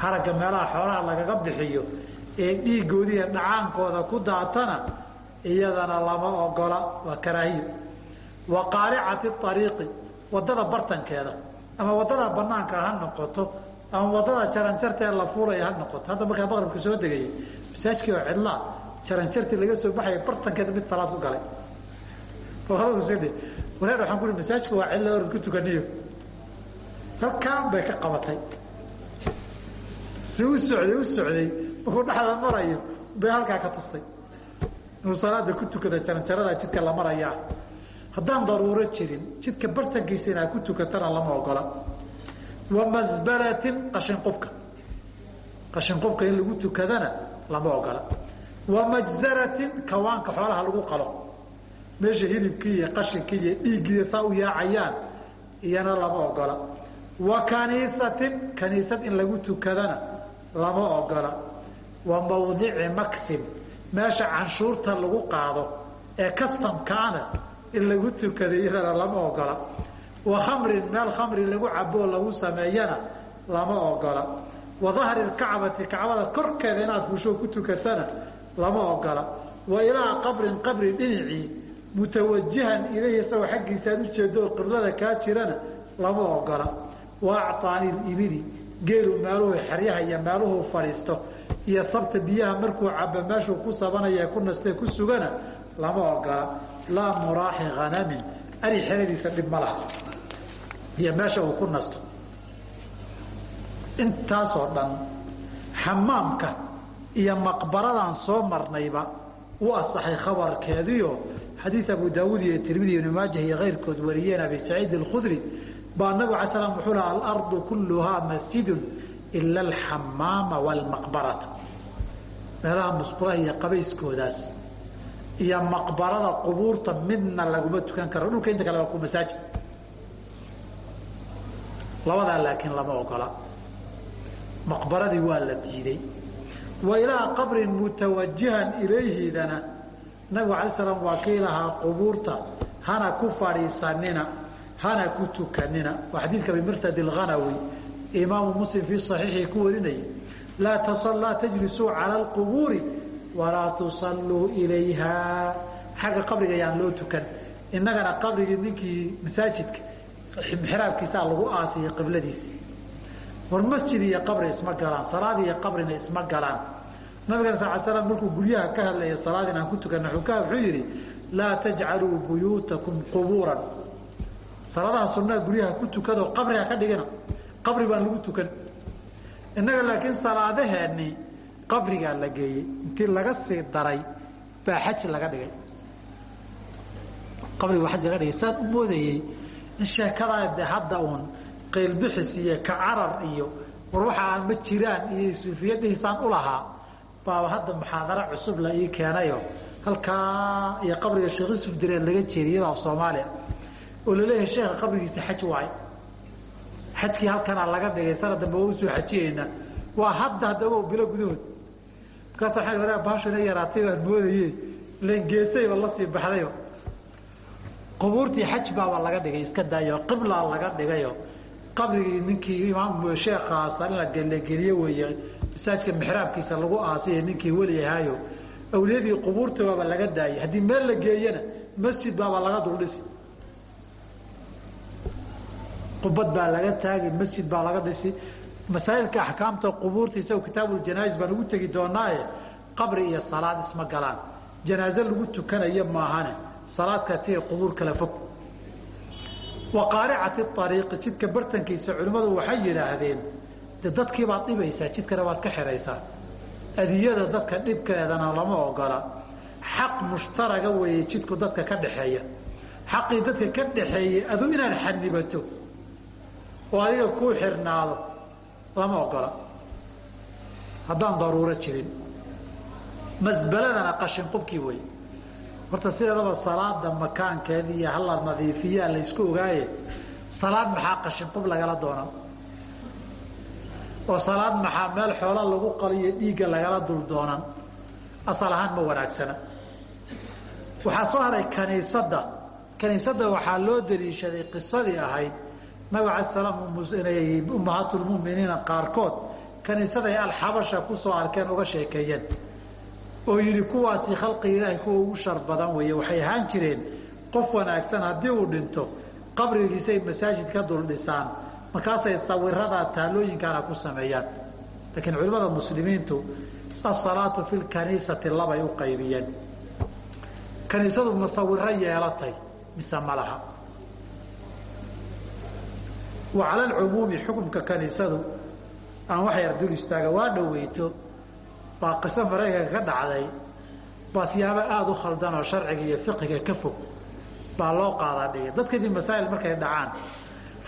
Haragga meelaha xoolaha lagaga bixiyo ee dhiigoodiiyo dhacaankooda ku daatana iyadana lama ogola waa karaahiyo. Wa qaaricati ariiqi waddada bartankeeda ama waddada banaanka ha noqoto ama waddada jaranjartee la fuulaya ha noqoto. Hadda markaa maqribka soo degayay. Masaajkii oo cidlaa jaranjartii laga soo baxaya bartankeeda mid salaad ku galay wareer waxaan kuhi masaajka waa cidla oran ku tukaniyo. Halkaan bay ka qabatay. Si u socday u socday. Markuu dhexda marayo bay halkaa ka tustay inuu salaada ku tukada jaranjarada jidka la marayaa haddaan daruuro jirin jidka bartankiisa inaad ku tukatana lama ogola. Wa masbalatin qashinqubka qashinqubka in lagu tukadana lama ogola. Wa majzaratin kawaanka xoolaha lagu qalo. Meesha hilibkii iyo qashinkii iyo dhiiggiiy saa u yaacayaan iyana lama ogola. Wa kaniisatin kaniisad in lagu tukadana lama ogola. Wa mawdici maksim meesha canshuurta lagu qaado ee kastamkaana in lagu tukada iyadana lama ogola. Wa khamrin meel khamri lagu caboo lagu sameeyana lama ogola. Wa dahri lkacbati kacbada korkeeda inaad fushoo ku tukatana lama ogola. Wa ilaa qabrin qabri dhinacii mutawajihan ilayhi isagoo xaggiisa aad ujeedo oo qiblada kaa jirana lama ogola. Wa acطaani libidi geelu meeluhu xeryaha iyo meeluhuu fadhiisto iyo sabta biyaha markuu cabo meeshuu ku sabanaya ku naste ku sugana lama ogola laa muraaxi hanamin ari xeradiisa dhib ma laha. Iyo meesha uu ku nasto. Intaasoo dhan xamaamka iyo maqbaradan soo marnayba u asaxay khabarkeediio xadiid abu daawuud iyo tirmidi ibn maajah iyo keyrkood wariyeen abi saciid alkhudri baa nabig ala slam wuxuu laha alardu kulluhaa masjidun ila alxamaama waalmaqbarata meelaha musqulaha iyo qabayskoodaas iyo maqbarada qubuurta midna laguma tukan karo. Dhulka inta kale waa ku masaajid. Labadaa laakiin lama ogola. Maqbaradii waa la diiday. Wa ilaa qabrin mutawajihan ilayhidana nabigu alay slam waa kii lahaa qubuurta hana ku fadhiisanina hana ku tukanina. Waa xadiidka bimirtad alghanawi. Imaamu muslim fii saxiixii ku warinayay laa tajlisuu cala alqubuuri walaa tusalluu ilayha. Xagga qabriga ayaan loo tukan. Innagana qabrigii ninkii masaajidka xiraabkiisaa lagu aasiyay qibladiisi war masjid iyo qabri isma galaan salaad iyo qabrina isma galaan. Nabigana sal slam markuu guryaha ka hadlaya salaad inaan ku tukana wuxuu yidhi laa tajcaluu buyuutakum qubuuran. Salaadaha sunnaha guryaha ku tukadoo qabriga ka dhigina qabri baan lagu tukan. Innaga laakiin salaadaheennii qabrigaa la geeyey intii laga sii daray baa xaj laga dhigay. Qabriga baa xaj laga dhigay saan u moodayey in sheekadaa de hadda uun qaylbixis iyo ka carar iyo war waxa aan ma jiraan iyo suufiyadihiisaan u lahaa baaba hadda muxaadaro cusub la ii keenayo. Halkaa iyo qabriga sheekh yusuf direen laga jeediyada af soomaaliya. Oo la leeyahay sheekha qabrigiisa xaj waay. Xajkii halkanaa laga dhigay sana dambe waa u soo xajiyeynaa waa hadda haddaba bilo gudahood markaas waxaan waraa baashu ina yaraatay waan moodaye len geesayba la sii baxdayo qubuurtii xaj baaba laga dhigay iska daayo qiblaa laga dhigayo qabrigii ninkii imaam sheekhaas in la gelegeliye weeye masaajka mixraabkiisa lagu aasay ninkii weli ahaayo awliyadii qubuurta baaba laga daayay haddii meel la geeyana masjid baaba laga duldhisi. Qubad baa laga taagi masjid baa laga dhisi masaa'ilka axkaamta qubuurta isaga kitaabuljanaais baan ugu tegi doonaaye qabri iyo salaad isma galaan. Janaaze lagu tukanayo maahane salaadka tii qubuur kala fog. Wa qaaricati ariiqi jidka bartankiisa culimmadu waxay yidhaahdeen de dadkiibaad dhibaysaa jidkana waad ka xihaysaa adiyada dadka dhibkeedana lama ogola. Xaq mushtaraga weeye jidku dadka ka dhaxeeya xaqii dadka ka dhaxeeyey adu inaad xanibato oo adiga kuu xirnaado lama ogola. Haddaan daruuro jirin. Masbaladana qashin qubkii wey horta sideedaba salaada makaankeeda iyo hala nadiifiyaa laysku ogaaye salaad maxaa qashin qub lagala doona oo salaad maxaa meel xoola lagu qaliyo dhiigga lagala dul doonan? Asal ahaan ma wanaagsana. Waxaa soo haray kaniisadda. Kaniisadda waxaa loo daliishaday qisadii ahayd inay ummahaatulmuminiina qaarkood kaniisaday alxabasha ku soo arkeen uga sheekeeyeen. Oo yidhi kuwaasi khalqi ilaahay kuwa ugu shar badan weeye waxay ahaan jireen qof wanaagsan haddii uu dhinto qabrigiisay masaajid ka dul dhisaan markaasay sawiradaa taalooyinkaana ku sameeyaan. Laakiin culimmada muslimiintu asalaatu fi lkaniisati labay u qaybiyeen. Kaniisadu masawiro yeelatay mise ma laha wa cala alcumuumi xukumka kaniisadu aan wax yar dul istaaga waa dhoweyto. Baa qiso maraykanka ka dhacday. Baa siyaabo aada u khaldan oo sharciga iyo fiqiga ka fog baa loo qaadaa dhigay. Dadkadii masaa'il markay dhacaan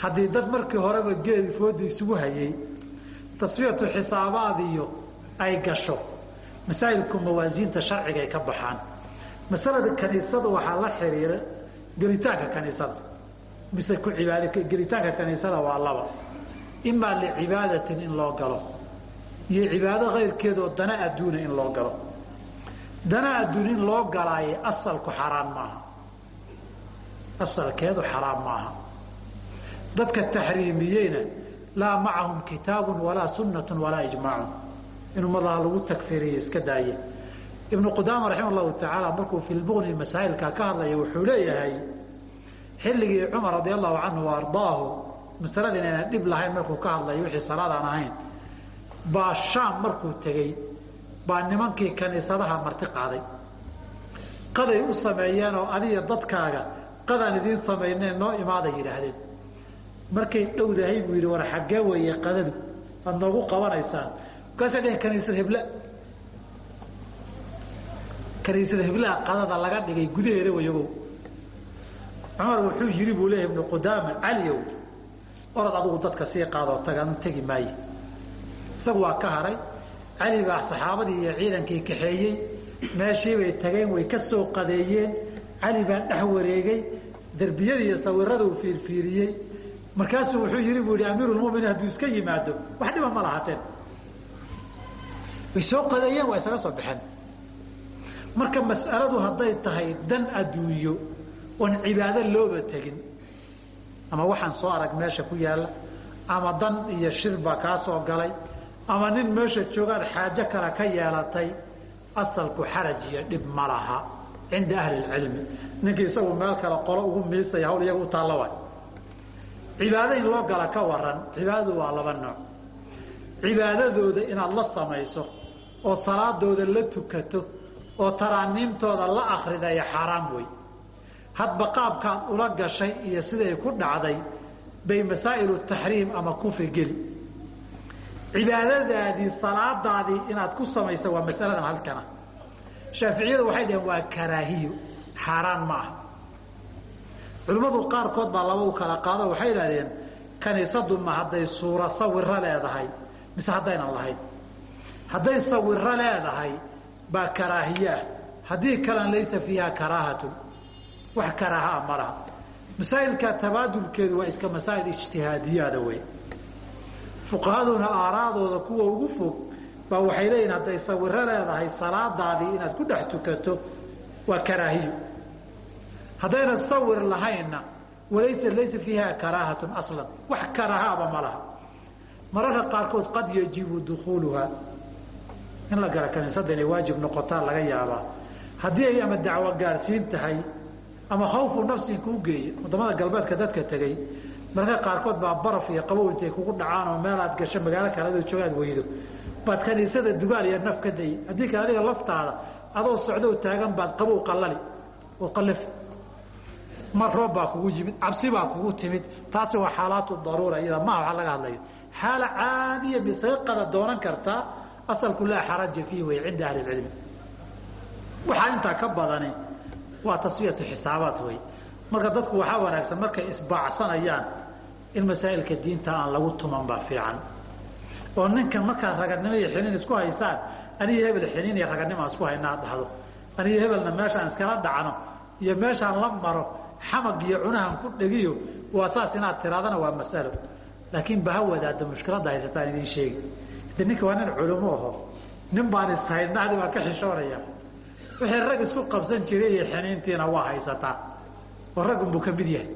haddii dad markii horeba geedi fooda isugu hayay tasfiyatu xisaabaadiyo ay gasho masaa'ilku mawaasiinta sharciga ay ka baxaan. Masalada kaniisada waxaa la xiriira gelitaanka kaniisada mise ku cibaad gelitaanka kaniisada waa laba. Imaa licibaadatin in loo galo iyo cibaado kayrkeedoo dana adduuna in loo galo. Dana adduun in loo galaaye asalku xaraan maaha. Asalkeedu xaraam maaha. Dadka taxriimiyeyna laa macahum kitaabun walaa sunnatun walaa ijmaacun. In ummadaha lagu tagfiriye iska daaye. Ibnu qudaama raxima llahu tacaala markuu fi lbuqni masaa'ilka ka hadlaya wuxuu leeyahay xilligii cumar radi allahu canhu wa ardaahu masalada inayna dhib lahayn markuu ka hadlayo wixii salaadaan ahayn baa shaam markuu tegey baa nimankii kaniisadaha marti qaaday. Qaday u sameeyeenoo adiga dadkaaga qadaan idiin samayneen noo imaaday yidhaahdeen. Markay dhowdahay buu yidhi war xaggee weeye qadadu aad noogu qabanaysaan. Markaasay dheheen kaniisad hebla kaniisada heblaha qadada laga dhigay gudaheeda wayagow cumar wuxuu yidhi buu leeyahy ibnu qudaama caliow orad adugu dadka sii qaadoo tagaanu tegi maaye isagu waa ka haray. Cali baa saxaabadii iyo ciidankii kaxeeyey meeshiibay tageen way ka soo qadeeyeen. Cali baa dhex wareegay derbiyadii iyo sawirada uu fiirfiiriyey. Markaasuu wuxuu yidhi buu yihi amiirulmuminiin hadduu iska yimaado wax dhiba ma lahateen way soo qadeeyeen waa isaga soo baxeen marka mas'aladu hadday tahay dan adduunyo oon cibaado looba tegin. Ama waxaan soo arag meesha ku yaalla ama dan iyo shir baa soo galay ama nin meesha joogaad xaajo kale ka yeelatay asalku xaraj iyo dhib ma laha. Cinda ahli lcilmi ninkii isagu meel kale qolo ugu miisaya hawl iyaga u taalla waay. Cibaado in loo gala ka waran cibaadadu waa laba nooc. Cibaadadooda inaad la samayso oo salaadooda la tukato oo taraaniimtooda la akridaya xaaraam wey hadba qaabkaad ula gashay iyo siday ku dhacday bay masaa'ilu taxriim ama kufri geli. Cibaadadaadii salaadaadii inaad ku samayso waa masaladan halkana. Shaaficiyadu waxay dhaheen waa karaahiyo xaaraan ma aha. Culimmadu qaarkood baa laba u kala qaado waxay idhahdeen kaniisadu ma hadday suura sawiro leedahay? Mise haddaynan lahayn. Hadday sawiro leedahay baa karaahiye ah haddii kalan laysa fiiha karaahatun wax karaahaa ma laha masaa'ilka tabaadulkeedu waa iska masaa'il ijtihaadiyaada wey fuqahaduna aaraadooda kuwa ugu fog baa waxay leeyihiin hadday sawiro leedahay salaadaadii inaad ku dhex tukato waa karaahiyo haddayna sawir lahaynna walaysa laysa fiiha karaahatun aslan. Wax karaahaaba ma laha. Mararka qaarkood qad yajibu dukuuluha in la gala kaniisada inay waajib noqotaa laga yaabaa. Haddii ay ama dacwo gaadhsiin tahay ama khawfu nafsin kuu geeye waddamada galbeedka dadka tegey mararka qaarkood baa baraf iyo qabow intay kugu dhacaan oo meelaad gasho magaalo kale adoo joogaad weydo. Baad kaniisada dugaal iyo naf ka dayi haddii kale adiga laftaada adoo socdoo taagan baad qabow qallali oo qallafi mar roob baa kugu yimid cabsi baa kugu timid. Taasi waa xaalaatu daruura iyada maha waxa laga hadlayo. Xaala caadiya misaga qada doonan kartaa asalku laa xaraja fiih way cinda ahli lcilmi waxaa intaa ka badani waa tasfiyatu xisaabaat wey marka dadku waxaa wanaagsan markay isbaacsanayaan in masaa'ilka diinta aan lagu tuman baa fiican. Oo ninkan markaad raganimo iyo xiniin isku haysaan aniga hebel xiniin iyo raganimo aan isku hayna ad dhahdo. Aniga hebelna meeshaan iskala dhacno iyo meeshaan la maro xamag iyo cunahan ku dhegiyo waa saas inaad tiraadana waa masalo. Laakiin baha wadaada mushkiladda haysataan idiin sheegi. De ninka waa nin culumo aho nin baan ishaynahdi baa ka xishoonaya wixii rag isku qabsan jiray iyo xiniintiina waa haysataa. Oo raggunbuu ka mid yahay.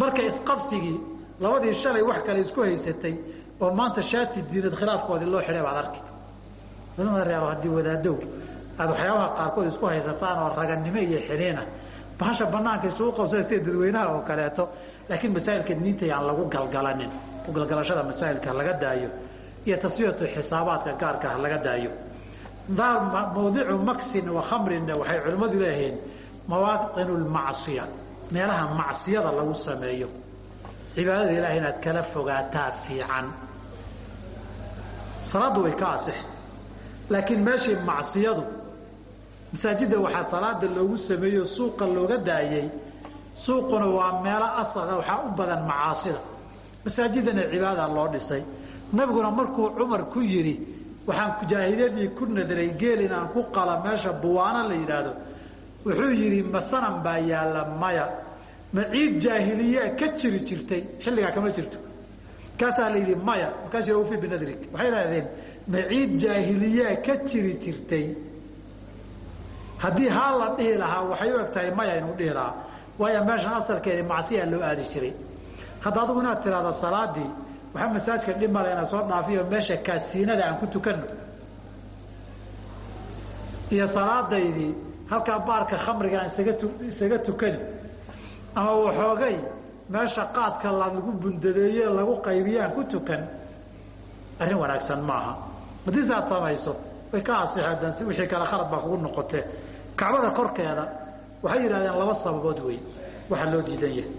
Marka isqabsigii labadii shalay wax kale isku haysatay oo maanta shaati diinad khilaafkoodii loo xidhay baad arki. Reer haddii wadaadow aad waxyaabaha qaarkood isku haysataan oo raganimo iyo xiniina bahasha banaanka isugu qabsada sida dadweynaha oo kaleeto laakiin masaa'ilka diinta aan lagu galgalanin. Ku galgalashada masaa'ilka laga daayo iyo tasfiyatu xisaabaadka gaarka ah laga daayo mawdicu maksin wa khamrinna waxay culimmadu leeyihiin mawaaqinu lmacsiya meelaha macsiyada lagu sameeyo. Cibaadada ilahay inaad kala fogaataa fiican. Salaaddu way ka asix. Laakiin meeshii macsiyadu masaajidda waxaa salaada loogu sameeyo suuqa looga daayey. Suuquna waa meelo asala waxaa u badan macaasida. Masaajidana cibaada loo dhisay. Nabiguna markuu cumar ku yidhi waxaan jaahiliyadii ku nadray geel inaan ku qala meesha buwaano la yidhaahdo. Wuxuu yidhi ma sanam baa yaalla maya. Ma ciid jaahiliyaa ka jiri jirtay. Xilligaa kama jirto. Kaasaa la yidhi maya. Markaas ufi binadrig waxay idhahdeen ma ciid jaahiliyaa ka jiri jirtay. Haddii haa la dhihi lahaa waxay u eg tahay maya inuu dhihi lahaa. Waayo meeshan asalkeedii macsiyaa loo aadi jiray. Hadda adugu inaad tiraahdo salaadii waxaa masaajka dhimale ina soo dhaafiyo meesha kaasiinada aan ku tukanno iyo salaadaydii halkaa baarka khamriga aan isaga isaga tukani. Ama waxoogay meesha qaadka lagu bundadeeye lagu qaybiye aan ku tukan. Arrin wanaagsan maaha. Haddii saad samayso. Way ka asixeedan si wixii kale khalad baa kugu noqotee. Kacbada korkeeda waxay yidhahdeen laba sababood wey waxaa loo diidan yahay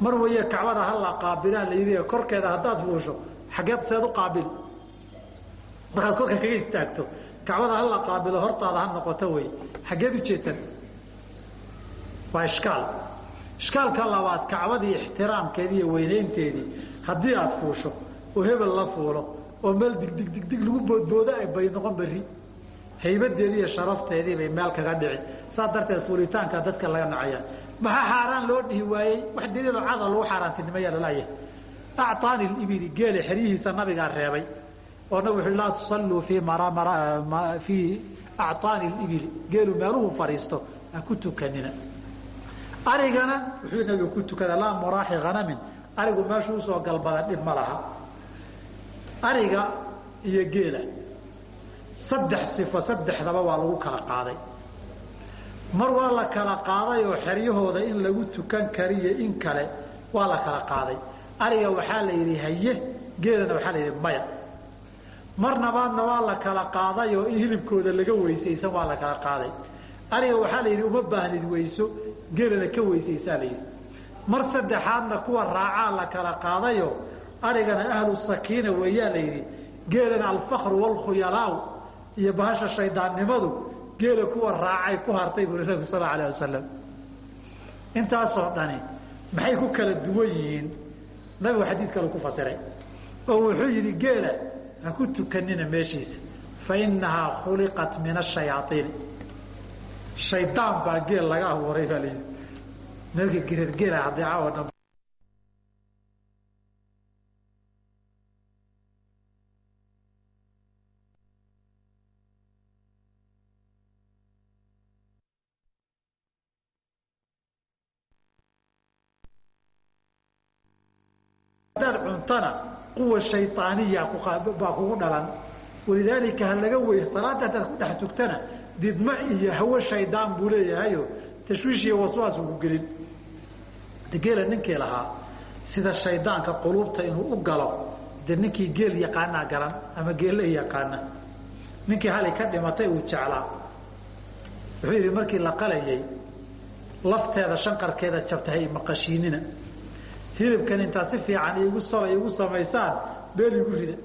mar waye kacbada hala qaabilaan la yidhi korkeeda haddaad fuusho xageed seed u qaabil. Markaad korka kaga istaagto kacbada hala qaabilo hortaada ha noqoto wey. Xageed ujeedsan waa ishkaal. Ishkaalka labaad kacbadii ixtiraamkeedii iyo weynaynteedii haddii aad fuusho oo hebel la fuulo oo meel digdig digdig lagu boodboodo bay noqon berri. Haybadeedii iyo sharafteedii bay meel kaga dhici. Saas darteed fuulitaanka dadka laga nacaya maxaa xaaraan loo dhihi waayey wax daliilo cada lagu xaaraantinimaya lalayahay acطaani ibili geele xeryihiisa nabigaa reebay oo nabig wuxuu laa tusalluu fii fii acطaani ibili geelu meeluhu fadhiisto ha ku tukanina. Arigana wuxuu nabigu ku tukada laa muraaxi hanamin arigu meeshuu u soo galbada dhib ma laha. Ariga iyo geela saddex sifo saddexdaba waa lagu kala qaaday mar waa la kala qaaday oo xeryahooda in lagu tukan kariyo in kale waa la kala qaaday. Ariga waxaa la yidhi haye. Geelana waxaa la yidhi maya. Mar nabaadna waa la kala qaaday oo in hilibkooda laga weysaysan waa la kala qaaday. Ariga waxaa la yidhi uma baahnid weyso. Geelana ka weysaysaa la yidhi. Mar saddexaadna kuwa raacaa la kala qaadayo arigana ahlu sakiina weeyaa la yidhi geelana alfakru waalkhuyalaau iyo bahasha shaydaannimadu geela kuwa raacay ku hartay buuri nabigu sal alah wasalam intaasoo dhani maxay ku kala duwan yihiin? Nabigu xadiid kale ku fasiray. Oo wuxuu yidhi geela ha ku tukanina meeshiisa. Fa inahaa khuliqat min ashayaaiin shaydaan baa geel laga abuuray baa layidhi nabiga gireer geela haddii caawa quwa shayطaaniya baa kugu dhalan. Walidaalika ha laga wey salaada haddaad ku dhex tugtana didma iyo hawo shaydaan buu leeyahayo tashwiish iyo waswaas ugu gelin. Geela ninkii lahaa sida shaydaanka quluubta inuu u galo dee ninkii geel yaqaanaa garan ama geelle yaqaana. Ninkii hali ka dhimatay uu jeclaa. Wuxuu yidhi markii la qalayay lafteeda shanqarkeeda jabtahay maqashiinina hilibkan intaa si fiican iigu sola iigu samaysaan beel igu rida.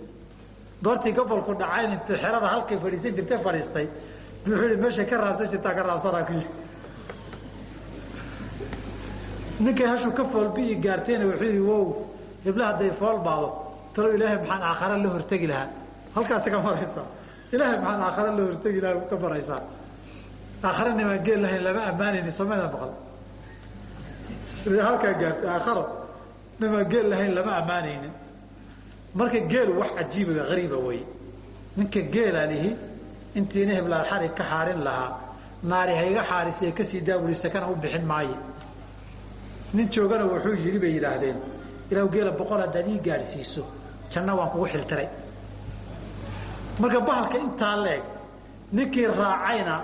Goortii gobolku dhacayn intuu xerada halkay fadhiisan jirtay fadhiistay. Wuxuu yidhi meeshay ka raabsan jirtaa ka raabsanaa ku yii ninkay hashu ka foolbi'i gaartayna wuxuu yidhi wow hebla hadday fool baado talow ilaahay maxaan aakhare la hortegi lahaa. Halkaasi ka maraysaa ilaahay maxaan aakhare la hortegi lahaa ka maraysaa aakhare nimaan geel lahayn lama ammaanayni soomada maqal halkaa gaartay aakharo nimaan geel lahayn lama ammaanaynin. Marka geel wax cajiiba ariiba wey ninka geelaa lihi intiina heblaad xarig ka xaarin lahaa. Naari hayga xaarisee ka sii daabuli sakana u bixin maayo nin joogana wuxuu yidhi bay yidhaahdeen ilaw geela boqol haddaad ii gaadhsiiso janna waan kugu xiltiray marka bahalka intaa leeg ninkii raacayna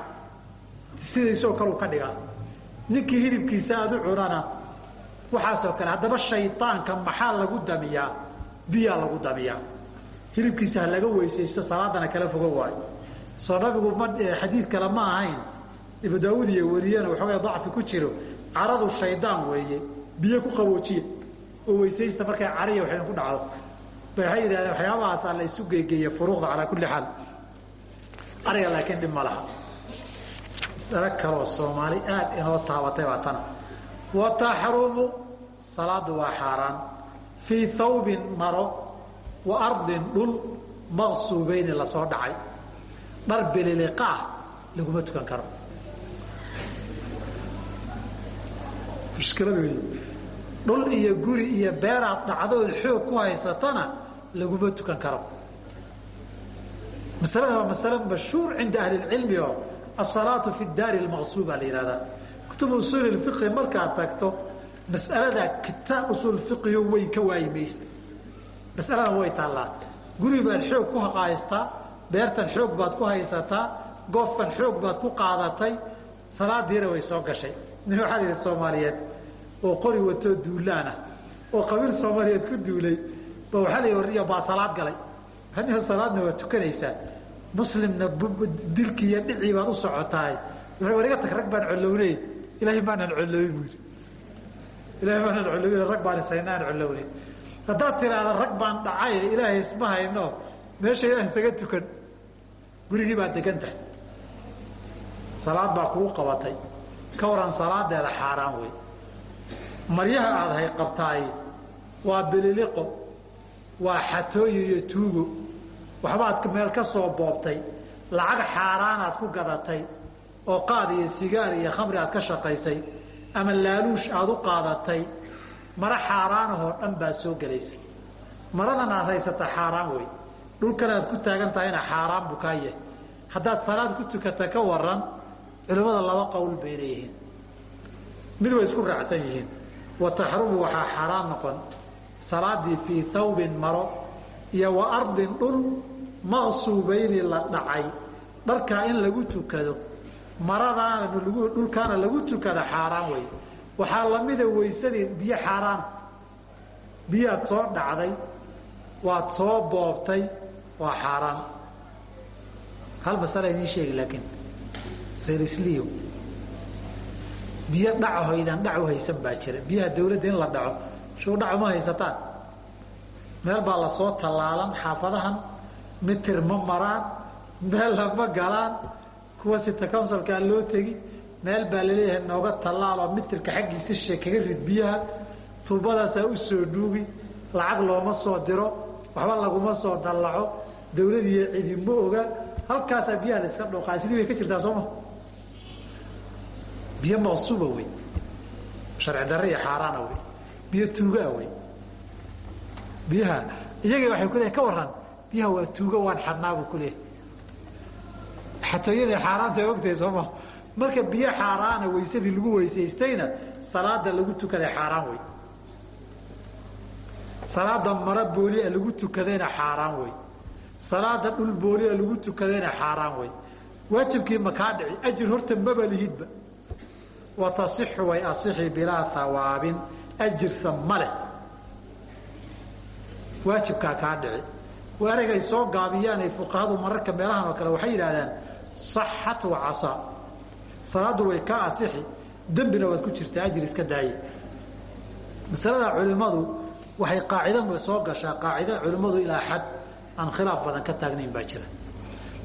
sidaisoo kale u ka dhigaa. Ninkii hilibkiisa aad u cunana waxaasoo kale haddaba shaydaanka maxaa lagu damiyaa? Biyaa lagu damiyaa. Hilibkiisa ha laga weysaysto salaadana kala fogo waayo. Soo nabigu ma xadiid kale ma ahayn. Ibu daawud iyo wariyana waxoogay dacfi ku jiro. Caradu shaydaan weeye biyo ku qaboojiya oo weysaysta markay cariya wax idinku dhacdo. Waxay yidhahdeen waxyaabahaasaa la isu geegeeye furuuqda calaa kulli xaal. Ariga laakiin dhib ma laha. Masalo kaloo soomaali aad inoo taabatay waa tana wa taxrumu salaadu waa xaaraan fii thawbin maro wa ardin dhul maqsuubeyni la soo dhacay dhar bililiqaah laguma tukan karo mushkilad wey dhul iyo guri iyo beeraad dhacdood xoog ku haysatana laguma tukan karo masalada waa masale mashhuur cinda ahli lcilmi oo asalaatu fi daari lmaqsuuba la yihahdaa kutub usuul fiqhi markaad tagto mas'alada kitaab usuul fiqiyo weyn ka waayi maysa masaladan way taallaa. Guri baad xoog ku haystaa beertan xoog baad ku haysataa goofkan xoog baad ku qaadatay salaadiina way soo gashay. Nin waxaa yidhi soomaaliyeed oo qori watoo duulaana oo qabiil soomaaliyeed ku duulay ba waxaa la yidhi baa salaad galay. Anigo salaadna waa tukanaysaa. Muslimna dilkii iyo dhicii baad u socotahay. Wuxuu war iga tag rag baan collownay ilaahay maanaan collowin buu yidhi. Ilahay maanaan collowin rag baan isaynaan collownin haddaad tiraahda rag baan dhacay ilaahay isma hayno meesha ilaah isaga tukan gurigii baad degan tahay. Salaad baa kugu qabatay. Ka waran salaadeeda xaaraan wey maryaha aada hay qabtaay waa bililiqo waa xatooyo iyo tuugo. Waxbaad meel ka soo boobtay. Lacag xaaraanaad ku gadatay oo qaad iyo sigaar iyo khamri aad ka shaqaysay ama laaluush aada u qaadatay mara xaaraanahoo dhan baad soo gelaysay. Maradan aad haysata xaaraan wey dhulkan aad ku taagan tahayna xaaraan buu kaa yahay. Haddaad salaad ku tukata ka waran culimmada laba qowl bay leeyihiin. Mid way isku raacsan yihiin. Wa taxrumu waxaa xaaraan noqon. Salaadii fii thawbin maro iyo wa ardin dhul maqsuubayni la dhacay. Dharkaa in lagu tukado maradaana dhulkaana lagu tukada xaaraan wey waxaa lamida waysadii biyo xaaraan. Biyaad soo dhacday waad soo boobtay waa xaaraan. Hal masala idiin sheegi laakiin reerisliyo biyo dhacahoydaan dhac u haysan baa jira. Biyaha dawladda in la dhaco. Shuu dhaco ma haysataan. Meel baa la soo tallaalan xaafadahan. Mitir ma maraan meel lama galaan kuwa sita counsilkaa loo tegi meel baa la leeyahay nooga tallaaloo mitirka xaggiisa she kaga rid biyaha tuubadaasaa u soo dhuugi lacag looma soo diro waxba laguma soo dallaco dawladiiyo cidi ma oga halkaasaa biyaha la iska dhooqaa sidii bay ka jirtaa sooma biyo maqsuuba wey sharci darre iyo xaaraana wey biyo tuugaa wey. Biyaha iyagii waxay ku leeyahay ka warran biyaha waa tuugo waan xadnaabuu ku leeyahay xatooyadii xaaraanta ogtahay sooma marka biyo xaaraana waysadii lagu weysaystayna salaada lagu tukaday xaaraan wey salaada mara boolia lagu tukadayna xaaraan wey salaada dhul boolia lagu tukadayna xaaraan wey waajibkii makaa dhici. Ajir horta maba lihidba wa tasixu way asixi bilaa hawaabin ajirsa male waajibkaa kaa dhici eragay soo gaabiyaanay fuqahadu mararka meelahan oo kale waxay yidhahdaan saxat wa casaa salaaddu way kaa asixi dembina waad ku jirtaa ajir iska daaye. Masalada culimmadu waxay qaacida soo gashaa qaacida culimmadu ilaa xad aan khilaaf badan ka taagnayn baa jira.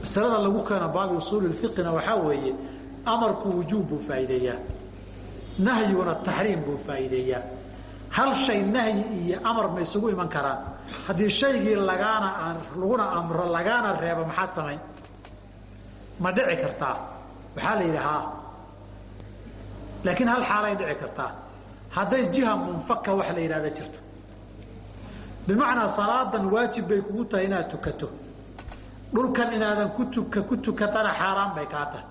Masalada lagu keeno baabi usuuli fiqina waxaa weeye amarku wujuub buu faa'iideeyaa nahyiguna taxriim buu faa'iideeyaa. Hal shay nahyi iyo amar ma isugu iman karaan haddii shaygii lagaana laguna amro lagaana reebo maxaad samayn ma dhici kartaa. Waxaa la yidhi haa. Laakiin hal xaalay dhici kartaa. Hadday jiha munfaka wax la yidhahda jirto bimacnaa salaadan waajib bay kugu tahay inaad tukato. Dhulkan inaadan ku tuka ku tukatana xaaraan bay kaa tahay.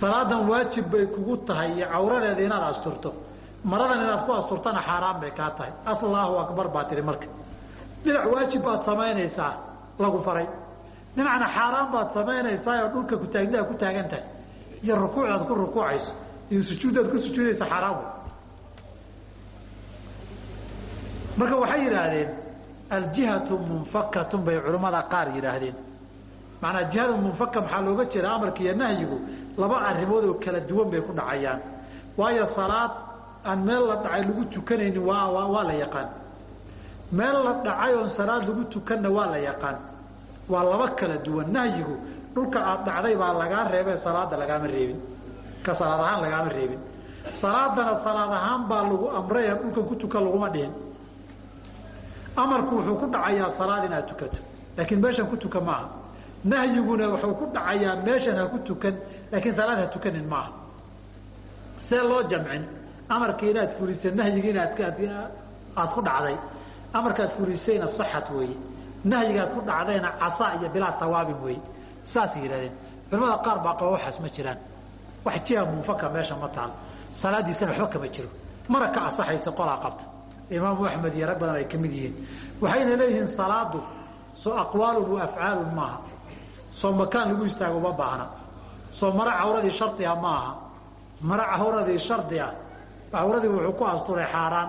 Salaadan waajib bay kugu tahay iyo cawradeeda inaad asturto maradan inaad ku asturtana xaaraan bay kaa tahay. Allahu akbar baa tihi marka. Dhinac waajib baad samaynaysaa lagu faray. Dhinacna xaaraan baad samaynaysaa oo dhulka kutaagnidaa ku taagan tahay. Iyo rukuucdaad ku rukuucayso iyo sujuuddaad ku sujuudaysa xaaraan wey marka waxay yidhaahdeen aljihatu munfakatun bay culammada qaar yidhaahdeen. Macanaa jihada munfaka maxaa looga jeeda amarka iyo nahyigu laba arrimood oo kala duwan bay ku dhacayaan. Waayo salaad aan meel la dhacay lagu tukanaynin waa la yaqaan. Meel la dhacay oon salaad lagu tukanna waa la yaqaan. Waa laba kala duwan. Nahyigu dhulka aad dhacday baa lagaa reebee salaada lagaama reebin. Ka salaad ahaan lagaama reebin. Salaadana salaad ahaan baa lagu amray ee dhulkan ku tukan laguma dhihin. Amarku wuxuu ku dhacayaa salaad inaad tukato laakiin meeshan ku tukan maaha. Nahyiguna wuxuu ku dhacayaa meeshan ha ku tukan laakiin salaad ha tukanin maaha. See loo jamcin amarka inaad fulisa nahyiga inaad aad ku dhacday. Amarkaad fulisayna saxat weeye nahyigaad ku dhacdayna casa iyo bilaa tawaabin weeye saasay yidhahdeen culamada qaar baa qaba waxaas ma jiraan. Wax jiha munfaka meesha ma taal. Salaadiisana waxba kama jiro. Mana ka asaxaysa qolaa qabta. Imaamu axmed iyo rag badan ay ka mid yihiin. Waxayna leeyihiin salaadu soo aqwaalun wa maaha. Soo makaan lagu istaago uma baahna. Soo mara cawradii shardiga ma aha mara cawradii shardi ah cawradii wuxuu ku asturay xaaraan.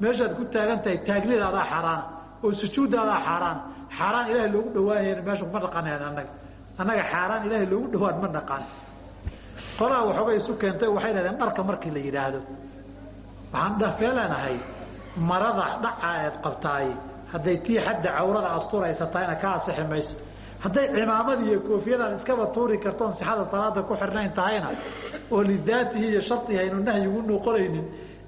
Meeshaad ku taagan tahay taagnidaadaa xaaraana oo sujuuddaadaa xaaraan. Xaaraan ilaahay loogu dhawaanayna meesha kuma dhaqanayn annaga. Annaga xaaraan ilaahay loogu dhawaan ma dhaqan qolaha waxoogay isu keentay waxay dhahdeen dharka markii la yidhaahdo. Waxaan dhafeelanahay marada dhaca eed qabtaay hadday tii xadda cawrada asturaysa tahayna ka asixi mayso hadday cimaamad iyo koofiyadaad iskaba tuuri kartoon sixada salaada ku xirnayn tahayna oo lidaatihi iyo shardihi aynu nahyigu noqonaynin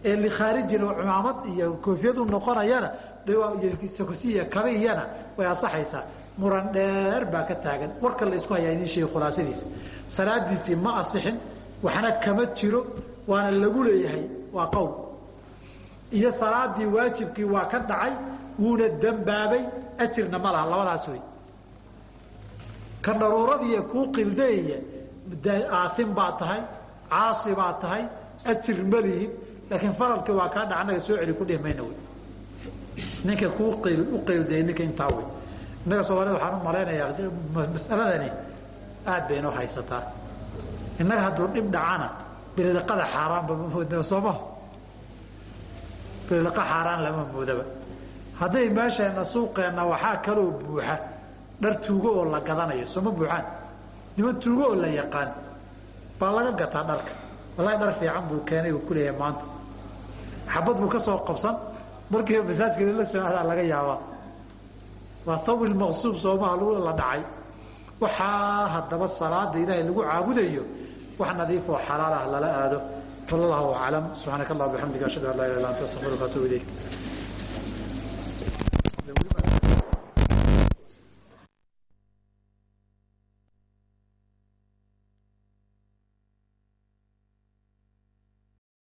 ee likhaarijin oo cimaamad iyo koofiyad u noqonayana iyo kabiyana way asaxaysaa muran dheer baa ka taagan. Warka la isku hayaa idiin sheegi khulaasadiisa salaadiisii ma asixin waxna kama jiro waana lagu leeyahay waa qowl. Iyo salaadii waajibkii waa ka dhacay wuuna dembaabay ajirna ma laha labadaas wey ka daruuradiiy kuu qildayaya aaim baa tahay caasi baa tahay ajir ma lihid laakiin faralkii waa kaa dhac annaga soo celi ku dhihi mayna wey. Ninka kuu u qildayay ninka intaa wey. Innaga soomaalida waxaan u malaynayaa masaladani aad bay inoo haysataa. Innaga hadduu dhib dhacana bililiqada xaaraanba ma moodnaba sooma bililiqa xaaraan lama moodaba. Hadday meesheenna suuqeenna waxaa kaloo buuxa dhar tuugo oo la gadanayo sooma buuxaan? Niman tuugo oo la yaqaan baa laga gataa dharka. Wallahi dhar fiican buu keenay uu ku leeyahay maanta. Xabad buu ka soo qabsan markiiba masaajka la socdaa laga yaabaa. Waa thawil maqsuub soomaha la dhacay. Waxaa haddaba salaada ilaahay lagu caabudayo wax nadiif oo xalaal ah lala aado. Wallahu aclam subxaanaka allah bixamdika ashhadu an laa ilaha illa anta astaغfiruka atubu ilayk